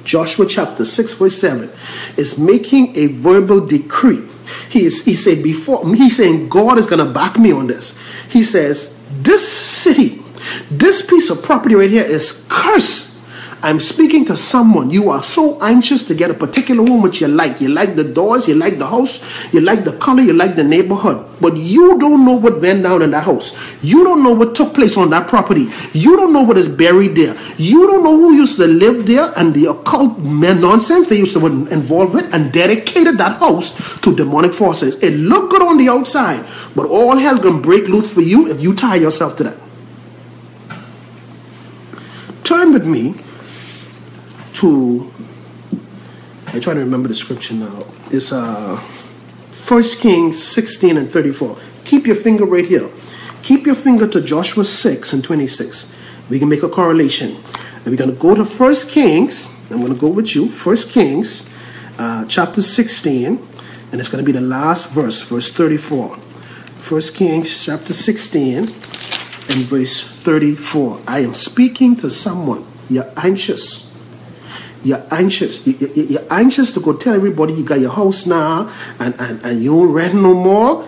Joshua chapter 6, verse 7 is making a verbal decree. He is he said before he's saying God is gonna back me on this. He says, This city, this piece of property right here is cursed. I'm speaking to someone. You are so anxious to get a particular home which you like. You like the doors, you like the house, you like the color, you like the neighborhood. But you don't know what went down in that house. You don't know what took place on that property. You don't know what is buried there. You don't know who used to live there and the occult nonsense they used to involve with and dedicated that house to demonic forces. It looked good on the outside, but all hell can break loose for you if you tie yourself to that. Turn with me to I try to remember the scripture now. It's uh First Kings 16 and 34. Keep your finger right here. Keep your finger to Joshua 6 and 26. We can make a correlation. And we're going to go to First Kings. I'm going to go with you. First Kings uh, chapter 16. And it's going to be the last verse, verse 34. First Kings chapter 16 and verse 34. I am speaking to someone. You're anxious you're anxious. You're anxious to go tell everybody you got your house now and, and, and you don't rent no more.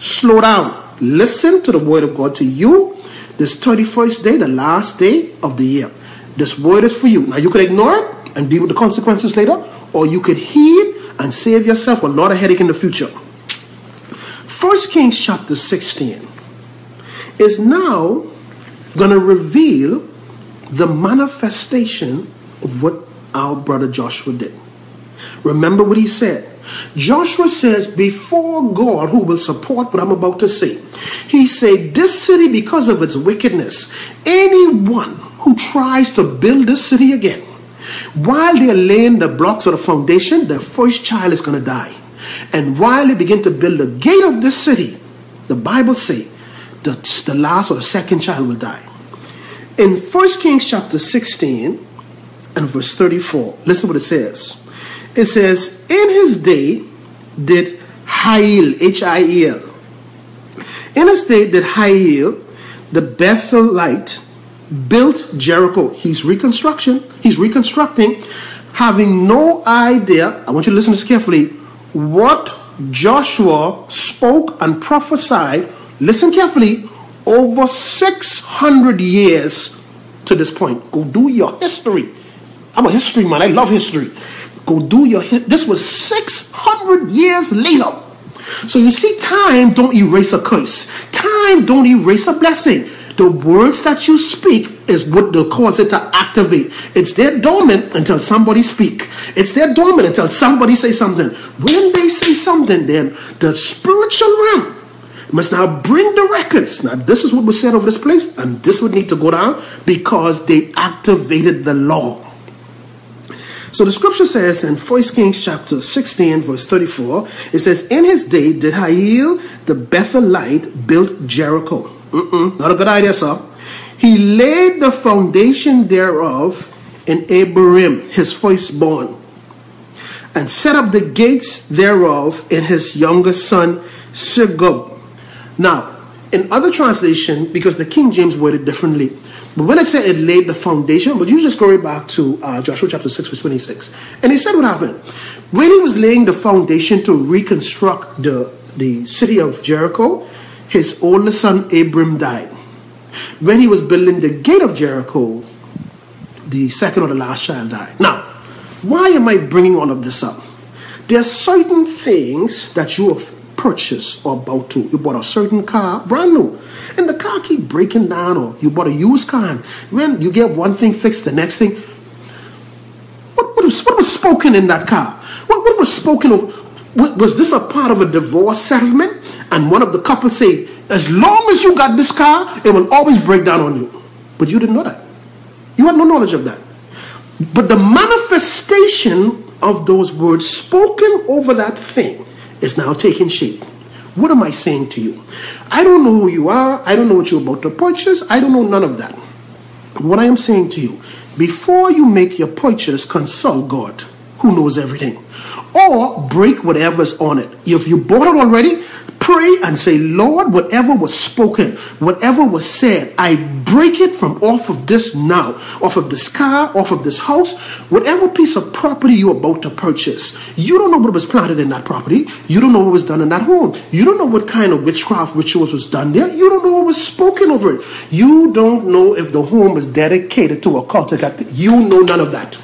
Slow down. Listen to the word of God to you. This 31st day, the last day of the year. This word is for you. Now you could ignore it and deal with the consequences later, or you could heed and save yourself a lot of headache in the future. First Kings chapter 16 is now going to reveal the manifestation of what our brother Joshua did. Remember what he said. Joshua says, before God, who will support what I'm about to say, he said, This city, because of its wickedness, anyone who tries to build this city again, while they're laying the blocks of the foundation, the first child is going to die. And while they begin to build the gate of this city, the Bible say the, the last or the second child will die. In 1 Kings chapter 16, and verse 34. Listen what it says. It says, In his day did Hiel, H I E L. In his day did Hiel, the Bethelite, built Jericho. He's reconstruction. He's reconstructing, having no idea. I want you to listen to this carefully. What Joshua spoke and prophesied. Listen carefully. Over 600 years to this point. Go do your history. I'm a history man. I love history. Go do your. This was 600 years later. So you see, time don't erase a curse. Time don't erase a blessing. The words that you speak is what will cause it to activate. It's there dormant until somebody speak. It's there dormant until somebody say something. When they say something, then the spiritual realm must now bring the records. Now, this is what was said over this place, and this would need to go down because they activated the law. So the scripture says in 1 Kings chapter 16, verse 34, it says, In his day did Hiel the Bethelite build Jericho. Mm-mm, not a good idea, sir. He laid the foundation thereof in Abiram, his firstborn, and set up the gates thereof in his youngest son, Segub. Now, in other translation, because the King James worded differently, but when I say it laid the foundation, but you just go back to uh, Joshua chapter 6, verse 26. And he said what happened. When he was laying the foundation to reconstruct the, the city of Jericho, his oldest son Abram died. When he was building the gate of Jericho, the second or the last child died. Now, why am I bringing all of this up? There are certain things that you have purchased or about to. You bought a certain car, brand new and the car keep breaking down or you bought a used car when you get one thing fixed the next thing what, what, was, what was spoken in that car? What, what was spoken of? Was this a part of a divorce settlement? And one of the couples say as long as you got this car it will always break down on you. But you didn't know that. You had no knowledge of that. But the manifestation of those words spoken over that thing is now taking shape what am I saying to you? I don't know who you are. I don't know what you're about to purchase. I don't know none of that. What I am saying to you, before you make your purchase, consult God, who knows everything. Or break whatever's on it. If you bought it already, pray and say, Lord, whatever was spoken, whatever was said, I break it from off of this now, off of this car, off of this house, whatever piece of property you're about to purchase. You don't know what was planted in that property. You don't know what was done in that home. You don't know what kind of witchcraft rituals was done there. You don't know what was spoken over it. You don't know if the home was dedicated to a act. You know none of that.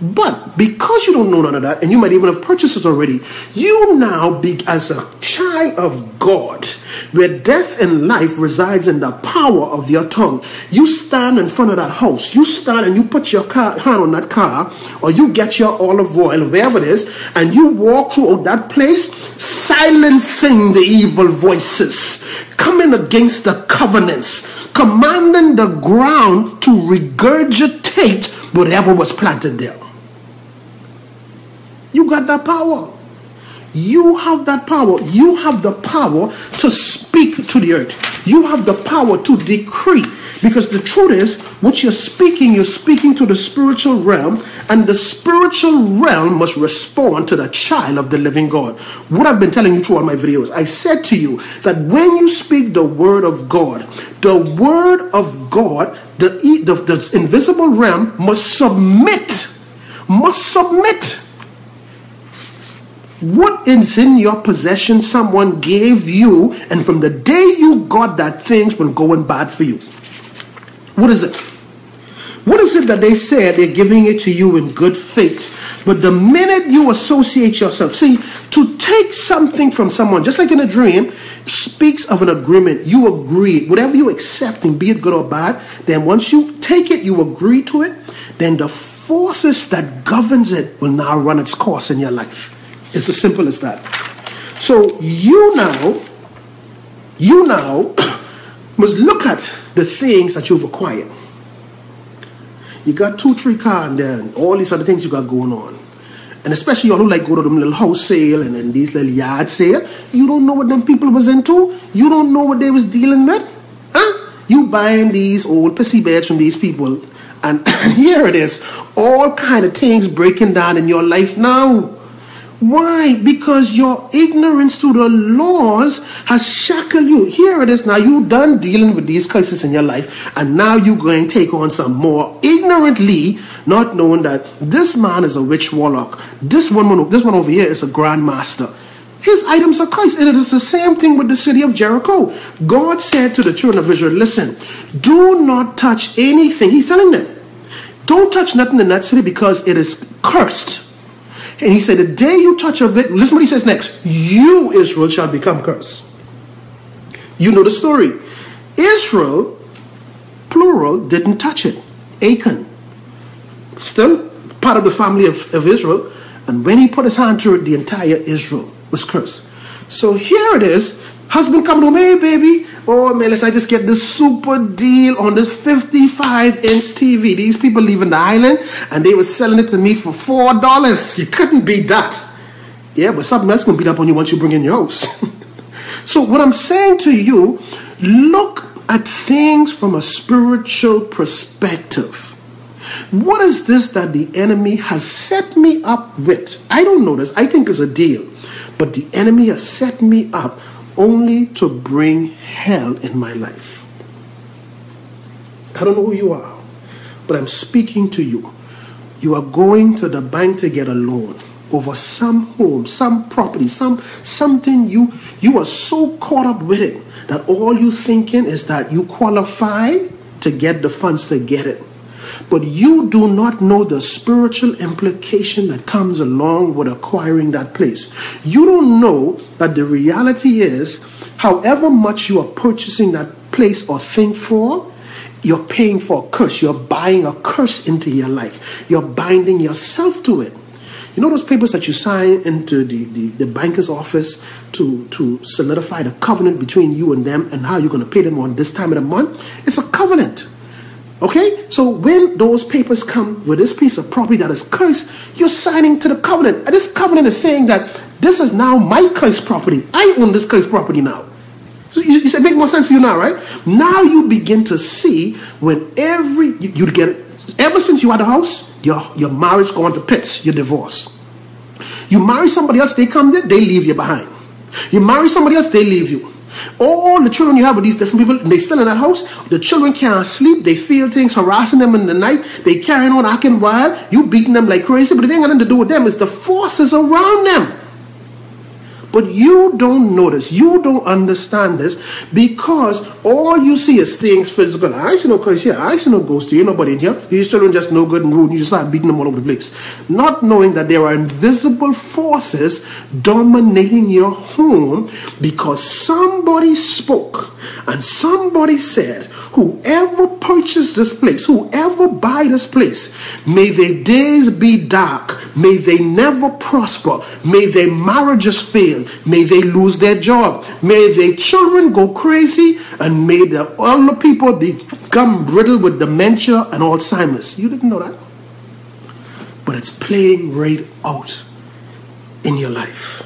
But because you don't know none of that, and you might even have purchased it already, you now be as a child of God, where death and life resides in the power of your tongue. You stand in front of that house, you stand and you put your car, hand on that car, or you get your olive oil, wherever it is, and you walk through that place, silencing the evil voices, coming against the covenants, commanding the ground to regurgitate whatever was planted there. You got that power. You have that power. You have the power to speak to the earth. You have the power to decree. Because the truth is, what you're speaking, you're speaking to the spiritual realm, and the spiritual realm must respond to the child of the living God. What I've been telling you throughout my videos, I said to you that when you speak the word of God, the word of God, the, the, the invisible realm must submit, must submit what is in your possession someone gave you, and from the day you got that, things been going bad for you. What is it? What is it that they said they're giving it to you in good faith? But the minute you associate yourself, see, to take something from someone, just like in a dream, speaks of an agreement. You agree. Whatever you accepting, be it good or bad, then once you take it, you agree to it, then the forces that governs it will now run its course in your life. It's as simple as that. So you now, you now must look at the things that you've acquired. You got two, three car and then all these other things you got going on. And especially y'all like go to them little house sale and then these little yard sale. You don't know what them people was into. You don't know what they was dealing with. Huh? You buying these old pussy beds from these people. And, and here it is. All kind of things breaking down in your life now. Why? Because your ignorance to the laws has shackled you. Here it is now. You done dealing with these curses in your life, and now you're going to take on some more ignorantly, not knowing that this man is a witch warlock. This one, this one over here is a grandmaster. His items are cursed. And it is the same thing with the city of Jericho. God said to the children of Israel, listen, do not touch anything. He's telling them, don't touch nothing in that city because it is cursed. And he said, The day you touch of it, listen what he says next you, Israel, shall become cursed. You know the story. Israel, plural, didn't touch it. Achan, still part of the family of, of Israel. And when he put his hand to it, the entire Israel was cursed. So here it is. Husband come to me, baby, oh man, let's I just get this super deal on this 55 inch TV. These people leaving the island and they were selling it to me for four dollars. You couldn't beat that. Yeah, but something else gonna beat up on you once you bring in your house. so what I'm saying to you, look at things from a spiritual perspective. What is this that the enemy has set me up with? I don't know this. I think it's a deal. But the enemy has set me up only to bring hell in my life. I don't know who you are, but I'm speaking to you. You are going to the bank to get a loan over some home, some property, some something you you are so caught up with it that all you thinking is that you qualify to get the funds to get it. But you do not know the spiritual implication that comes along with acquiring that place. You don't know that the reality is, however much you are purchasing that place or thing for, you're paying for a curse. You're buying a curse into your life. You're binding yourself to it. You know those papers that you sign into the, the, the, banker's office to, to solidify the covenant between you and them and how you're going to pay them on this time of the month? It's a covenant. Okay? So when those papers come with this piece of property that is cursed, you're signing to the covenant. And this covenant is saying that this is now my cursed property. I own this cursed property now. So you, said make more sense to you now, right? Now you begin to see when every you, you get ever since you had a house, your your marriage going to pits, your divorce. You marry somebody else, they come there, they leave you behind. You marry somebody else, they leave you. All the children you have with these different people, they still in that house. The children can't sleep. They feel things harassing them in the night. They carrying on acting wild. You beating them like crazy, but it ain't got nothing to do with them. It's the forces around them. But you don't notice, you don't understand this because all you see is things physical. I see no curse here, I see no ghost here, nobody in here. These children just no good and rude, you just start beating them all over the place. Not knowing that there are invisible forces dominating your home because somebody spoke and somebody said, Whoever purchase this place, whoever buy this place, may their days be dark, may they never prosper, may their marriages fail, may they lose their job, may their children go crazy, and may the older people become riddled with dementia and Alzheimer's. You didn't know that? But it's playing right out in your life.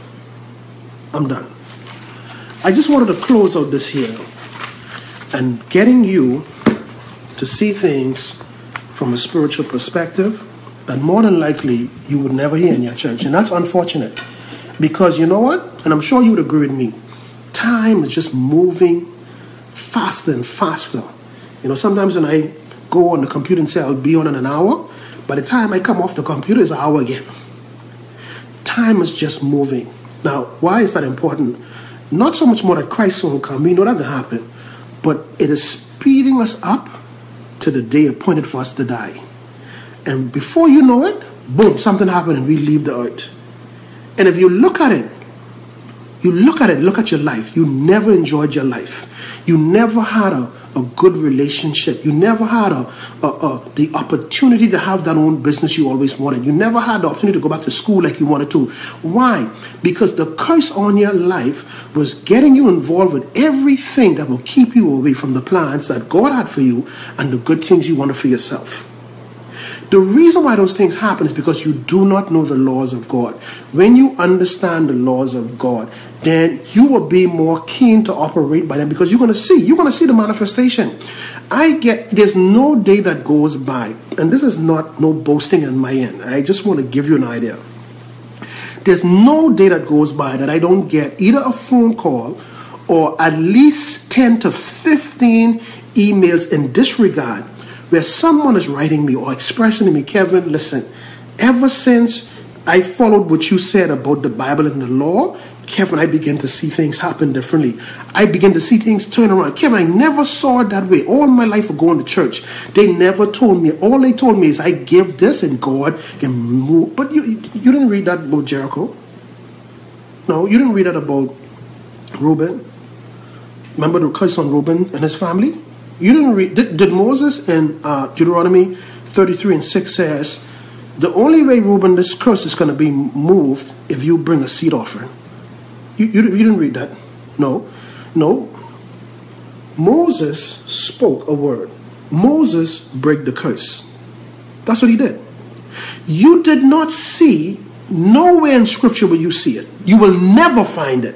I'm done. I just wanted to close out this here and getting you to see things from a spiritual perspective that more than likely you would never hear in your church. And that's unfortunate because you know what? And I'm sure you would agree with me. Time is just moving faster and faster. You know, sometimes when I go on the computer and say I'll be on in an hour, by the time I come off the computer, it's an hour again. Time is just moving. Now, why is that important? Not so much more that Christ will come. We know that can happen but it is speeding us up to the day appointed for us to die. And before you know it, boom, something happened and we leave the earth. And if you look at it, you look at it, look at your life, you never enjoyed your life. You never had a a good relationship. You never had a, a, a, the opportunity to have that own business you always wanted. You never had the opportunity to go back to school like you wanted to. Why? Because the curse on your life was getting you involved with everything that will keep you away from the plans that God had for you and the good things you wanted for yourself. The reason why those things happen is because you do not know the laws of God. When you understand the laws of God, then you will be more keen to operate by them because you're going to see, you're going to see the manifestation. I get, there's no day that goes by, and this is not no boasting on my end. I just want to give you an idea. There's no day that goes by that I don't get either a phone call or at least 10 to 15 emails in disregard where someone is writing me or expressing to me, Kevin, listen, ever since I followed what you said about the Bible and the law, Kevin, I began to see things happen differently. I began to see things turn around. Kevin, I never saw it that way. All my life of going to church, they never told me. All they told me is I give this and God can move. But you, you didn't read that about Jericho. No, you didn't read that about Reuben. Remember the curse on Reuben and his family? You didn't read. Did, did Moses in uh, Deuteronomy 33 and 6 says, the only way, Reuben, this curse is going to be moved if you bring a seed offering. You, you, you didn't read that? No. No. Moses spoke a word. Moses break the curse. That's what he did. You did not see nowhere in scripture where you see it. You will never find it.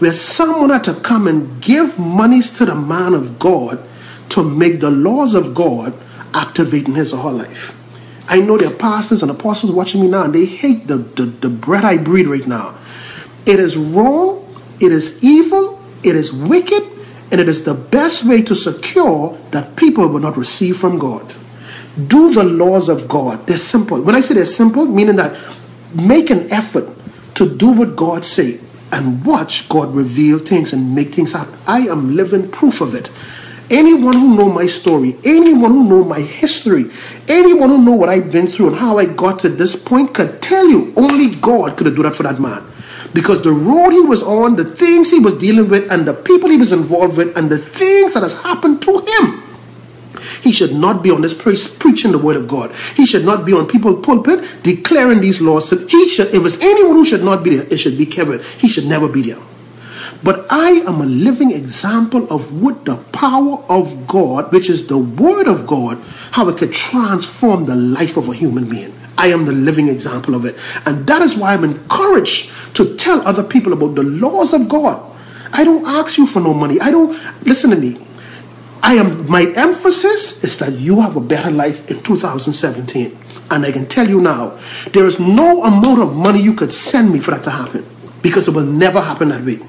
Where someone had to come and give monies to the man of God to make the laws of God activate in his or her life. I know there are pastors and apostles watching me now, and they hate the, the, the bread I breathe right now. It is wrong, it is evil, it is wicked, and it is the best way to secure that people will not receive from God. Do the laws of God. They're simple. When I say they're simple, meaning that make an effort to do what God say and watch God reveal things and make things happen. I am living proof of it. Anyone who know my story, anyone who know my history, anyone who know what I've been through and how I got to this point could tell you only God could have done that for that man because the road he was on, the things he was dealing with, and the people he was involved with, and the things that has happened to him. He should not be on this place preaching the word of God. He should not be on people's pulpit declaring these laws. He should, if it's anyone who should not be there, it should be Kevin. He should never be there. But I am a living example of what the power of God, which is the word of God, how it could transform the life of a human being. I am the living example of it. And that is why I'm encouraged to tell other people about the laws of God. I don't ask you for no money. I don't, listen to me. I am, my emphasis is that you have a better life in 2017. And I can tell you now, there is no amount of money you could send me for that to happen because it will never happen that way.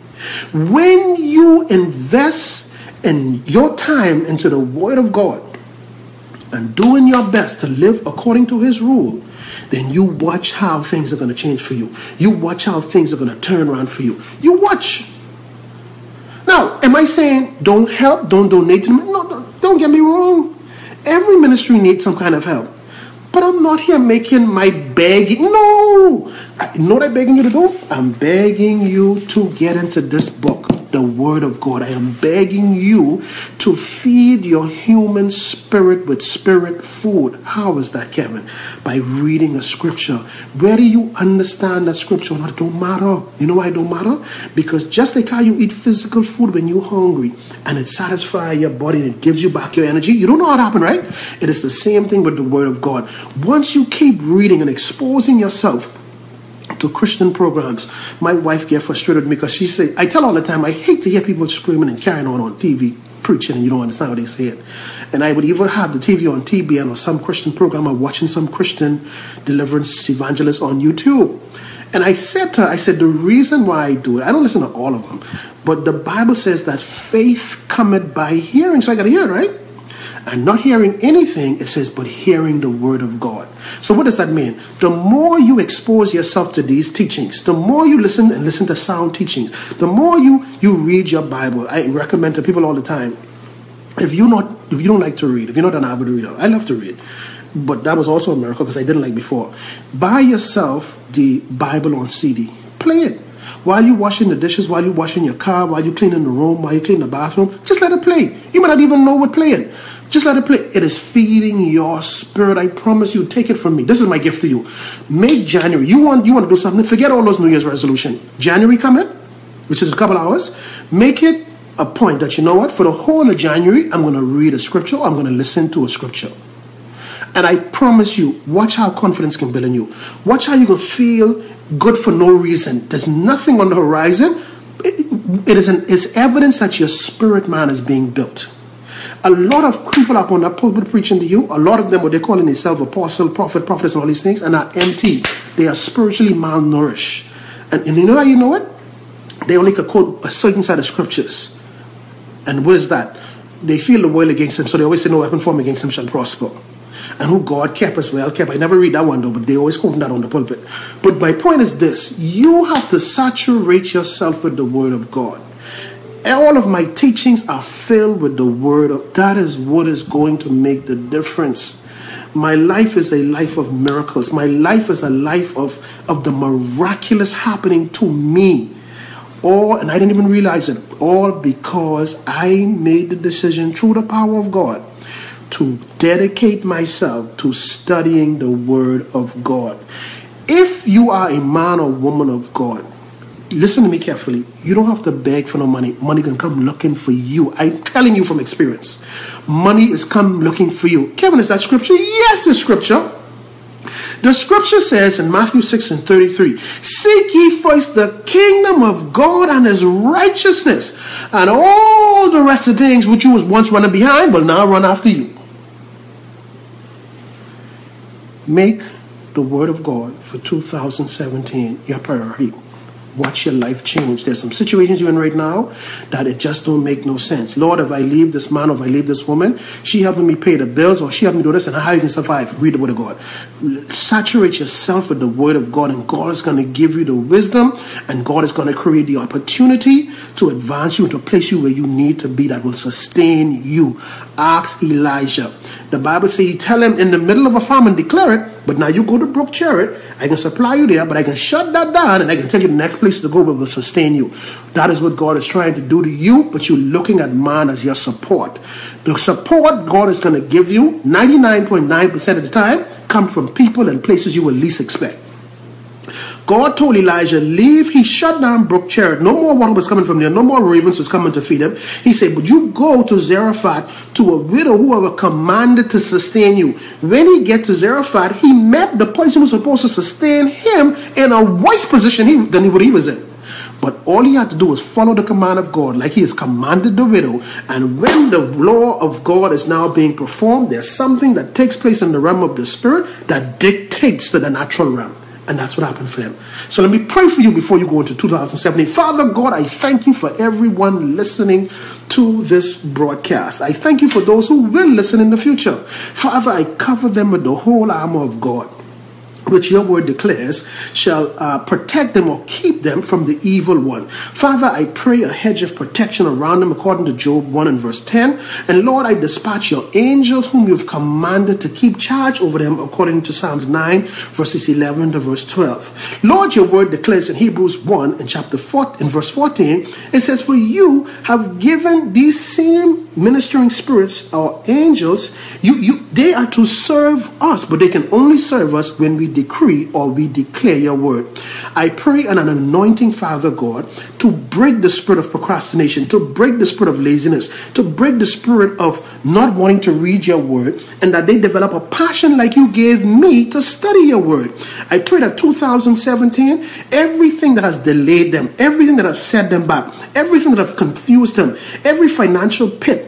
When you invest in your time into the Word of God and doing your best to live according to His rule, then you watch how things are going to change for you. You watch how things are going to turn around for you. You watch. Now, am I saying don't help, don't donate to me? No, don't, don't get me wrong. Every ministry needs some kind of help. But I'm not here making my begging. No! You know what I'm begging you to do? I'm begging you to get into this book the Word of God. I am begging you to feed your human spirit with spirit food. How is that, Kevin? By reading a scripture. Whether you understand that scripture or not, don't matter. You know why it don't matter? Because just like how you eat physical food when you're hungry and it satisfies your body and it gives you back your energy, you don't know what happened, right? It is the same thing with the Word of God. Once you keep reading and exposing yourself to Christian programs. My wife get frustrated with me because she say, I tell all the time, I hate to hear people screaming and carrying on on TV preaching and you don't understand what they say it. And I would even have the TV on TBN or some Christian program or watching some Christian deliverance evangelist on YouTube. And I said to her, I said, the reason why I do it, I don't listen to all of them, but the Bible says that faith cometh by hearing. So I got to hear right? And not hearing anything, it says, but hearing the word of God. So what does that mean? The more you expose yourself to these teachings, the more you listen and listen to sound teachings, the more you, you read your Bible. I recommend to people all the time. If you not if you don't like to read, if you're not an avid reader, I love to read. But that was also a miracle because I didn't like before. Buy yourself the Bible on CD. Play it. While you're washing the dishes, while you're washing your car, while you're cleaning the room, while you're cleaning the bathroom, just let it play. You might not even know what playing. Just let it play. It is feeding your spirit. I promise you. Take it from me. This is my gift to you. Make January. You want you want to do something? Forget all those New Year's resolution. January coming, which is a couple hours. Make it a point that you know what? For the whole of January, I'm going to read a scripture. I'm going to listen to a scripture. And I promise you, watch how confidence can build in you. Watch how you can feel good for no reason. There's nothing on the horizon. it, it is an, it's evidence that your spirit man is being built. A lot of people up on that pulpit preaching to you, a lot of them, what they're calling themselves apostle, prophet, prophetess, and all these things, and are empty. They are spiritually malnourished. And, and you know how you know it? They only can quote a certain set of scriptures. And what is that? They feel the world against them, so they always say, No weapon formed against them shall prosper. And who God kept as well kept. I never read that one though, but they always quote that on the pulpit. But my point is this you have to saturate yourself with the word of God all of my teachings are filled with the word of that is what is going to make the difference. My life is a life of miracles. My life is a life of of the miraculous happening to me. All and i didn't even realize it. All because i made the decision through the power of god to dedicate myself to studying the word of god. If you are a man or woman of god listen to me carefully. You don't have to beg for no money. Money can come looking for you. I'm telling you from experience. Money is come looking for you. Kevin, is that scripture? Yes, it's scripture. The scripture says in Matthew 6 and 33 Seek ye first the kingdom of God and his righteousness, and all the rest of things which you was once running behind will now run after you. Make the word of God for 2017 your priority watch your life change. There's some situations you're in right now that it just don't make no sense. Lord, if I leave this man or if I leave this woman, she helping me pay the bills or she helping me do this and how you can survive. Read the word of God. Saturate yourself with the word of God and God is going to give you the wisdom and God is going to create the opportunity to advance you and to place you where you need to be that will sustain you. Ask Elijah. The Bible says he tell him in the middle of a famine, declare it, but now you go to Brook Cherith, I can supply you there, but I can shut that down and I can take you the next place to go where will sustain you. That is what God is trying to do to you, but you're looking at man as your support. The support God is going to give you 99.9% of the time come from people and places you will least expect. God told Elijah, leave. He shut down Brook Cherith. No more water was coming from there. No more ravens was coming to feed him. He said, but you go to Zarephath to a widow who have a commanded to sustain you. When he get to Zarephath, he met the person who was supposed to sustain him in a worse position than what he was in. But all he had to do was follow the command of God, like he has commanded the widow. And when the law of God is now being performed, there's something that takes place in the realm of the spirit that dictates to the natural realm. And that's what happened for them. So let me pray for you before you go into 2017. Father God, I thank you for everyone listening to this broadcast. I thank you for those who will listen in the future. Father, I cover them with the whole armor of God which your word declares shall uh, protect them or keep them from the evil one. Father, I pray a hedge of protection around them according to Job 1 and verse 10. And Lord, I dispatch your angels whom you've commanded to keep charge over them according to Psalms 9 verses 11 to verse 12. Lord, your word declares in Hebrews 1 and chapter 4 in verse 14, it says, For you have given these same ministering spirits or angels, you, you they are to serve us, but they can only serve us when we decree or we declare your word. I pray on an anointing, Father God, to break the spirit of procrastination, to break the spirit of laziness, to break the spirit of not wanting to read your word, and that they develop a passion like you gave me to study your word. I pray that 2017, everything that has delayed them, everything that has set them back, everything that has confused them, every financial pit,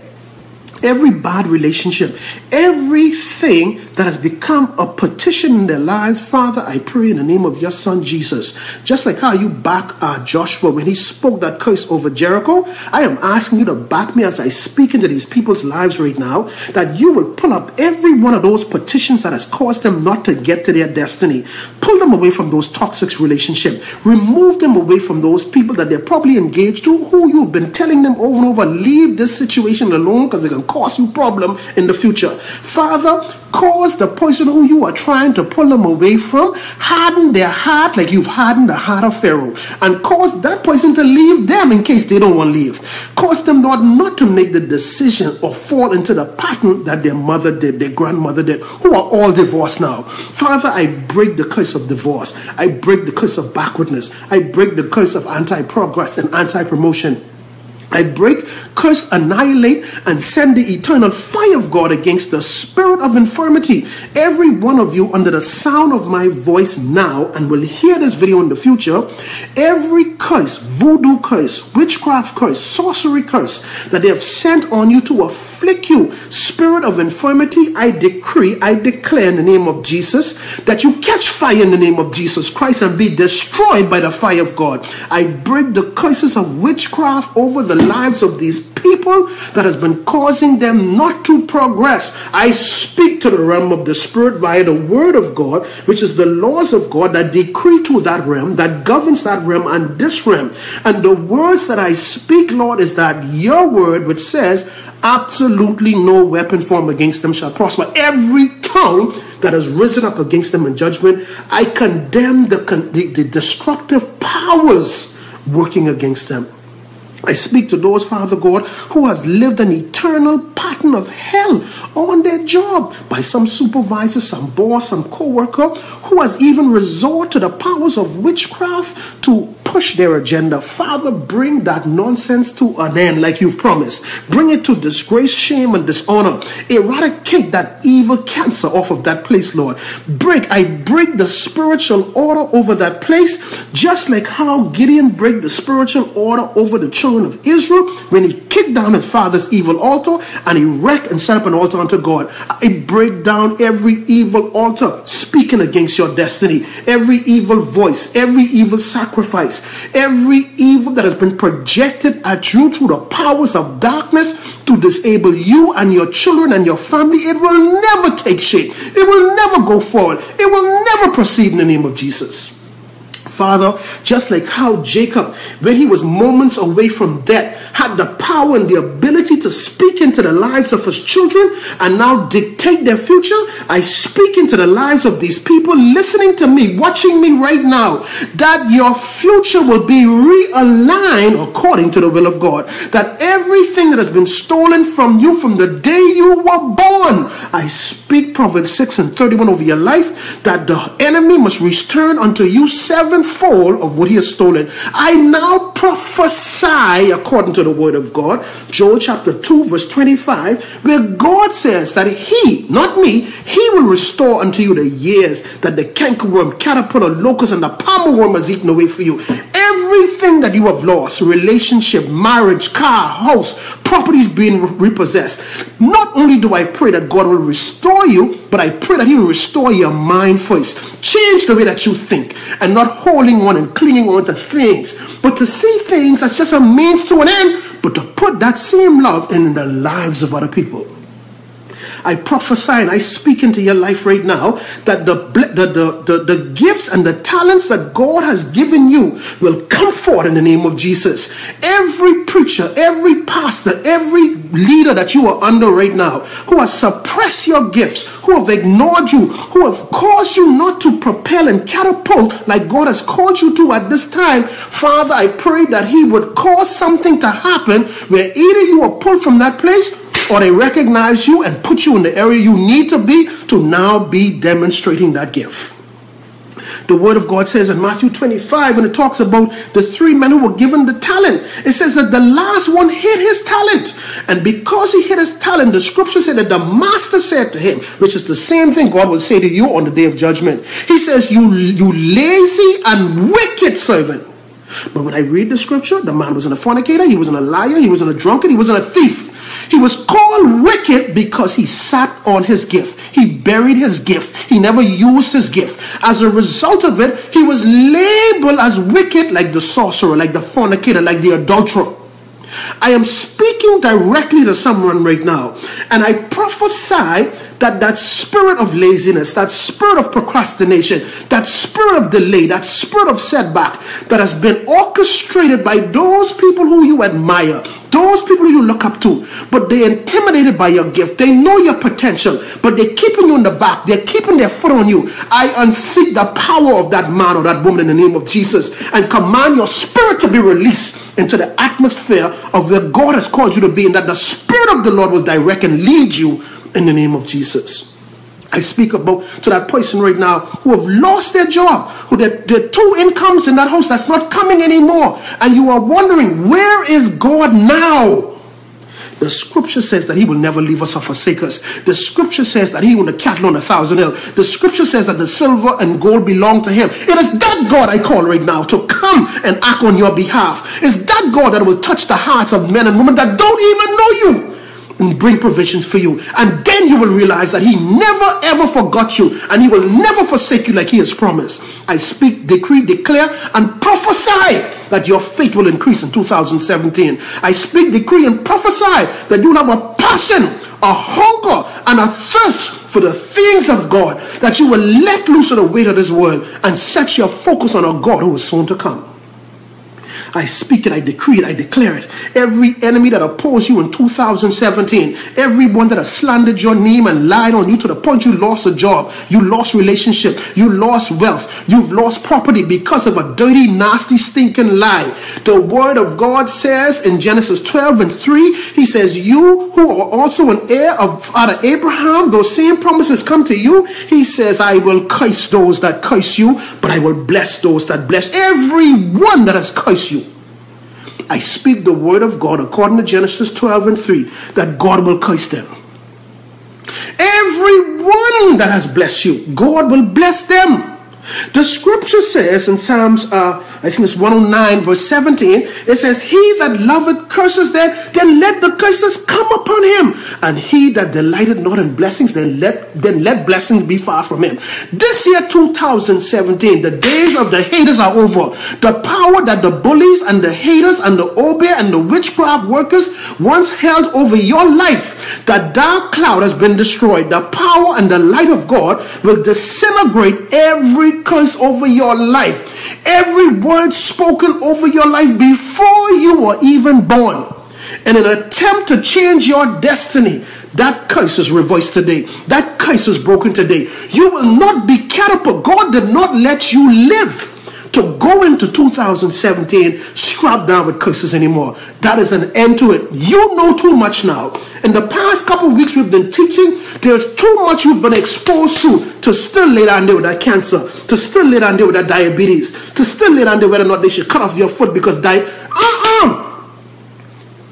every bad relationship, everything that has become a petition in their lives, Father, I pray in the name of your son Jesus, just like how you back uh, Joshua when he spoke that curse over Jericho, I am asking you to back me as I speak into these people's lives right now, that you will pull up every one of those petitions that has caused them not to get to their destiny. Pull them away from those toxic relationships. Remove them away from those people that they're probably engaged to, who you've been telling them over and over, leave this situation alone because it can cause you problem in the future. Father, cause the person who you are trying to pull them away from harden their heart like you've hardened the heart of Pharaoh and cause that person to leave them in case they don't want to leave. Cause them, Lord, not to make the decision or fall into the pattern that their mother did, their grandmother did, who are all divorced now. Father, I break the curse of divorce. I break the curse of backwardness. I break the curse of anti progress and anti promotion. I break, curse, annihilate, and send the eternal fire of God against the spirit of infirmity. Every one of you, under the sound of my voice now, and will hear this video in the future, every curse, voodoo curse, witchcraft curse, sorcery curse that they have sent on you to afflict you, spirit of infirmity, I decree, I declare in the name of Jesus that you catch fire in the name of Jesus Christ and be destroyed by the fire of God. I break the curses of witchcraft over the lives of these people that has been causing them not to progress. I speak to the realm of the spirit via the word of God, which is the laws of God that decree to that realm, that governs that realm and this realm. And the words that I speak, Lord, is that your word, which says, absolutely no weapon formed against them shall prosper. Every tongue that has risen up against them in judgment, I condemn the, the, the destructive powers working against them. I speak to those, Father God, who has lived an eternal pattern of hell on their job by some supervisor, some boss, some co-worker who has even resorted to the powers of witchcraft to push their agenda. Father, bring that nonsense to an end like you've promised. Bring it to disgrace, shame, and dishonor. Eradicate that evil cancer off of that place, Lord. Break, I break the spiritual order over that place, just like how Gideon break the spiritual order over the children of Israel when he kicked down his father's evil altar and he wrecked and set up an altar unto God. I break down every evil altar speaking against your destiny, every evil voice, every evil sacrifice, every evil that has been projected at you through the powers of darkness to disable you and your children and your family. It will never take shape. It will never go forward. It will never proceed in the name of Jesus. Father, just like how Jacob, when he was moments away from death, had the power and the ability to speak into the lives of his children and now dictate their future, I speak into the lives of these people listening to me, watching me right now, that your future will be realigned according to the will of God. That everything that has been stolen from you from the day you were born, I speak Proverbs 6 and 31 over your life, that the enemy must return unto you sevenfold of what he has stolen. I now prophesy according to the word of God, Joel chapter 2, verse 25, where God says that He, not me, He will restore unto you the years that the cankerworm, caterpillar, locust, and the palmer worm has eaten away for you. Everything that you have lost relationship, marriage, car, house, properties being repossessed not only do I pray that God will restore you, but I pray that He will restore your mind first. Change the way that you think and not holding on and clinging on to things, but to see things as just a means to an end, but to put that same love in the lives of other people. I prophesy and I speak into your life right now that the, the, the, the, the gifts and the talents that God has given you will come forth in the name of Jesus. Every preacher, every pastor, every leader that you are under right now who has suppressed your gifts, who have ignored you, who have caused you not to propel and catapult like God has called you to at this time, Father, I pray that He would cause something to happen where either you are pulled from that place or they recognize you and put you in the area you need to be to now be demonstrating that gift. The word of God says in Matthew 25, when it talks about the three men who were given the talent, it says that the last one hid his talent. And because he hid his talent, the scripture said that the master said to him, which is the same thing God will say to you on the day of judgment. He says, You, you lazy and wicked servant. But when I read the scripture, the man wasn't a fornicator, he wasn't a liar, he wasn't a drunkard, he wasn't a thief. He was called wicked because he sat on his gift. He buried his gift. He never used his gift. As a result of it, he was labeled as wicked like the sorcerer, like the fornicator, like the adulterer. I am speaking directly to someone right now, and I prophesy that that spirit of laziness, that spirit of procrastination, that spirit of delay, that spirit of setback that has been orchestrated by those people who you admire, those people you look up to, but they're intimidated by your gift. They know your potential, but they're keeping you in the back. They're keeping their foot on you. I unseat the power of that man or that woman in the name of Jesus and command your spirit to be released into the atmosphere of where God has called you to be, and that the Spirit of the Lord will direct and lead you in the name of Jesus. I speak about to that person right now who have lost their job, who there are two incomes in that house that's not coming anymore, and you are wondering, where is God now? The scripture says that he will never leave us or forsake us. The scripture says that he will the cattle on a thousand hill. The scripture says that the silver and gold belong to him. It is that God I call right now to come and act on your behalf. It's that God that will touch the hearts of men and women that don't even know you and bring provisions for you. And then you will realize that He never ever forgot you and He will never forsake you like He has promised. I speak, decree, declare, and prophesy that your faith will increase in 2017. I speak, decree, and prophesy that you will have a passion, a hunger, and a thirst for the things of God, that you will let loose of the weight of this world and set your focus on a God who is soon to come. I speak it, I decree it, I declare it. Every enemy that opposed you in 2017, everyone that has slandered your name and lied on you to the point you lost a job, you lost relationship, you lost wealth, you've lost property because of a dirty, nasty, stinking lie. The word of God says in Genesis 12 and 3, he says, You who are also an heir of Father Abraham, those same promises come to you. He says, I will curse those that curse you, but I will bless those that bless everyone that has cursed you. I speak the word of God according to Genesis 12 and 3 that God will curse them. Everyone that has blessed you, God will bless them. The scripture says in Psalms, uh, I think it's 109, verse 17, it says, He that loveth curses them, then let the curses come upon him. And he that delighted not in blessings, then let, then let blessings be far from him. This year, 2017, the days of the haters are over. The power that the bullies and the haters and the obeah and the witchcraft workers once held over your life, that dark cloud has been destroyed. The power and the light of God will disintegrate every curse over your life, every word spoken over your life before you were even born, in an attempt to change your destiny, that curse is reversed today. That curse is broken today. You will not be catapulted. God did not let you live to go into 2017 strapped down with curses anymore. That is an end to it. You know too much now. In the past couple weeks we've been teaching, there's too much you've been exposed to to still lay down there with that cancer, to still lay down there with that diabetes, to still lay down there whether or not they should cut off your foot because die. Uh-uh.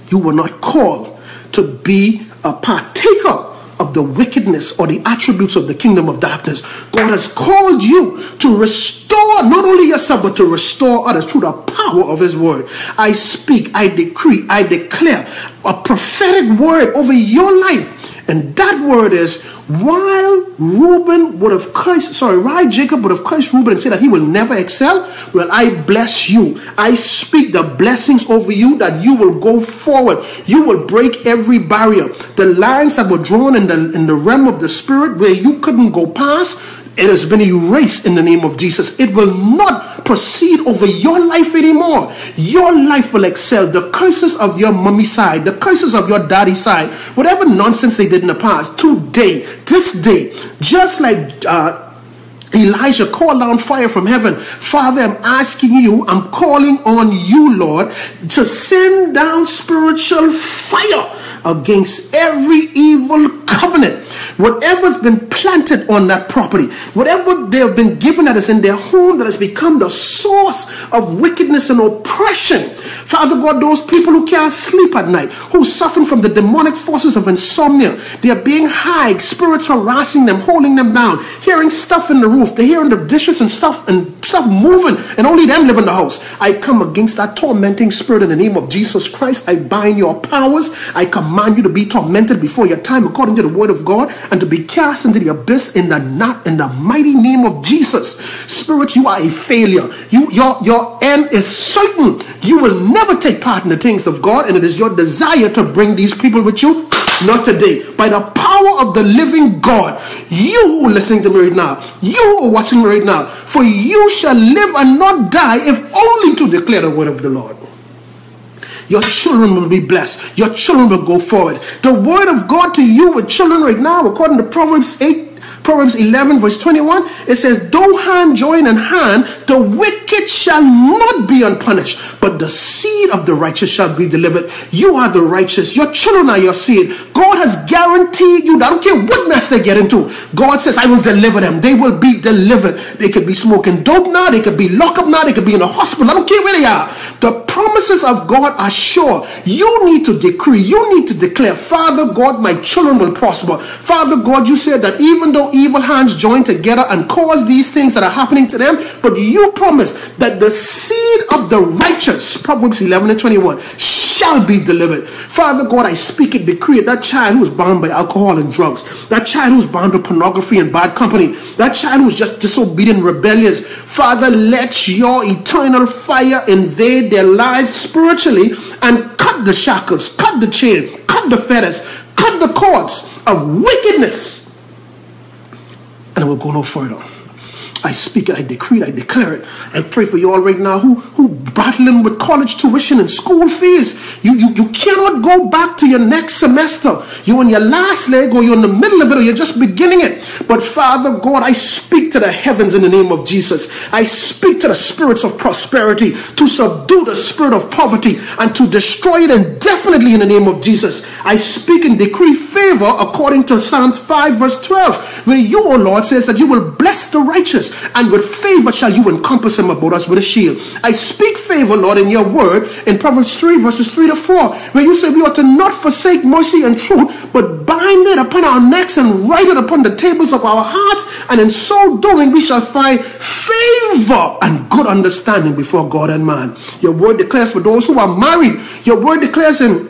You were not called to be a partaker of the wickedness or the attributes of the kingdom of darkness. God has called you to restore restore not only yourself, but to restore others through the power of His word. I speak, I decree, I declare a prophetic word over your life. And that word is while Reuben would have cursed, sorry, while Jacob would have cursed Reuben and said that he will never excel, well, I bless you. I speak the blessings over you that you will go forward. You will break every barrier. The lines that were drawn in the in the realm of the spirit where you couldn't go past, it has been erased in the name of Jesus. It will not proceed over your life anymore. Your life will excel. The curses of your mommy side, the curses of your daddy side, whatever nonsense they did in the past, today, this day, just like uh, Elijah called down fire from heaven. Father, I'm asking you, I'm calling on you, Lord, to send down spiritual fire against every evil covenant Whatever's been planted on that property, whatever they have been given that is in their home that has become the source of wickedness and oppression. Father God, those people who can't sleep at night, who suffering from the demonic forces of insomnia, they are being high, spirits harassing them, holding them down, hearing stuff in the roof, they're hearing the dishes and stuff and stuff moving, and only them live in the house. I come against that tormenting spirit in the name of Jesus Christ. I bind your powers. I command you to be tormented before your time according to the word of God and to be cast into the abyss in the not in the mighty name of Jesus. Spirit, you are a failure. You your your end is certain. You will never take part in the things of God, and it is your desire to bring these people with you. Not today. By the power of the living God, you who are listening to me right now, you who are watching me right now, for you shall live and not die if only to declare the word of the Lord. Your children will be blessed. Your children will go forward. The word of God to you with children right now, according to Proverbs 8, Proverbs 11, verse 21, it says, Though hand join in hand, the wicked shall not be unpunished, but the seed of the righteous shall be delivered. You are the righteous. Your children are your seed. God has guaranteed you. I don't care what mess they get into. God says, I will deliver them. They will be delivered. They could be smoking dope now. They could be locked up now. They could be in a hospital. I don't care where they are. The promises of God are sure. You need to decree. You need to declare, Father God, my children will prosper. Father God, you said that even though evil hands join together and cause these things that are happening to them, but you promise that the seed of the righteous, Proverbs 11 and 21, shall be delivered. Father God, I speak and decree it. that child who's bound by alcohol and drugs, that child who's bound to pornography and bad company, that child who's just disobedient, rebellious, Father, let your eternal fire invade their lives spiritually and cut the shackles, cut the chain, cut the fetters, cut the cords of wickedness and it will go no further. I speak it, I decree it, I declare it. I pray for you all right now who, who battling with college tuition and school fees. You, you, you cannot go back to your next semester. You're on your last leg or you're in the middle of it or you're just beginning it. But Father God, I speak to the heavens in the name of Jesus. I speak to the spirits of prosperity to subdue the spirit of poverty and to destroy it indefinitely in the name of Jesus. I speak and decree favor according to Psalms 5 verse 12 where you, O Lord, says that you will bless the righteous and with favor shall you encompass him about us with a shield. I speak favor, Lord, in your word in Proverbs 3, verses 3 to 4, where you say we ought to not forsake mercy and truth, but bind it upon our necks and write it upon the tables of our hearts, and in so doing we shall find favor and good understanding before God and man. Your word declares for those who are married, your word declares in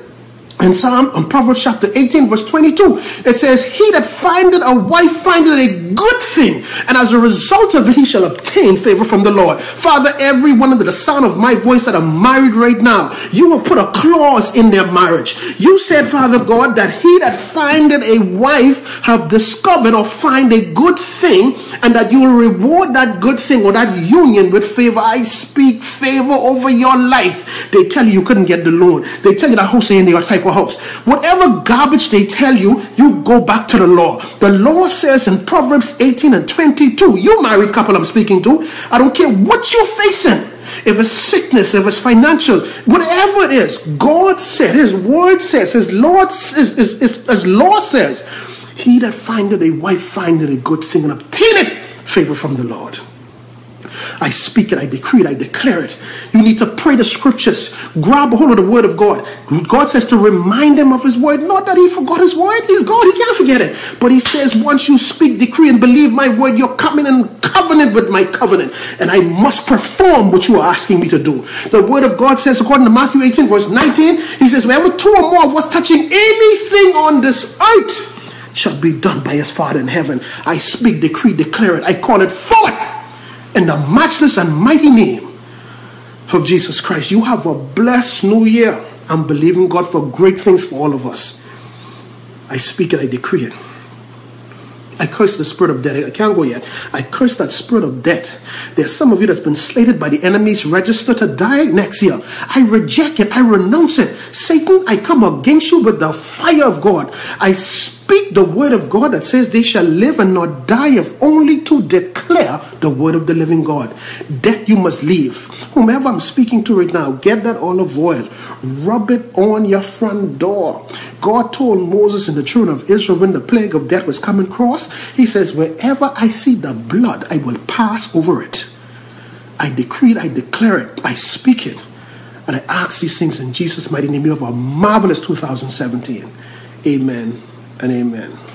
in Psalm, in Proverbs chapter 18, verse 22, it says, He that findeth a wife findeth a good thing, and as a result of it, he shall obtain favor from the Lord. Father, everyone under the sound of my voice that are married right now, you have put a clause in their marriage. You said, Father God, that he that findeth a wife have discovered or find a good thing, and that you will reward that good thing or that union with favor. I speak favor over your life. They tell you you couldn't get the loan. They tell you that house ain't your type house. Whatever garbage they tell you, you go back to the law. The law says in Proverbs 18 and 22, you married couple I'm speaking to, I don't care what you're facing. If it's sickness, if it's financial, whatever it is, God said, His word says, His Lord, His, his, his, his law says, He that findeth a wife findeth a good thing and obtaineth favor from the Lord. I speak it, I decree it, I declare it. You need to pray the scriptures. Grab hold of the word of God. God says to remind them of his word. Not that he forgot his word. He's God. He can't forget it. But he says, once you speak, decree, and believe my word, you're coming in covenant with my covenant, and I must perform what you are asking me to do. The word of God says, according to Matthew 18, verse 19, he says, Wherever two or more of us touching anything on this earth shall be done by his Father in heaven. I speak, decree, declare it. I call it forth in the matchless and mighty name of Jesus Christ. You have a blessed new year. I'm believing God for great things for all of us. I speak it, I decree it. I curse the spirit of debt. I can't go yet. I curse that spirit of death. There's some of you that's been slated by the enemy's register to die next year. I reject it. I renounce it. Satan, I come against you with the fire of God. I speak the word of God that says they shall live and not die if only to declare the word of the living God. Death you must leave. Whomever I'm speaking to right now, get that olive oil, rub it on your front door. God told Moses and the children of Israel when the plague of death was coming across, He says, Wherever I see the blood, I will pass over it. I decree it, I declare it, I speak it. And I ask these things in Jesus' mighty name. You have a marvelous 2017. Amen and amen.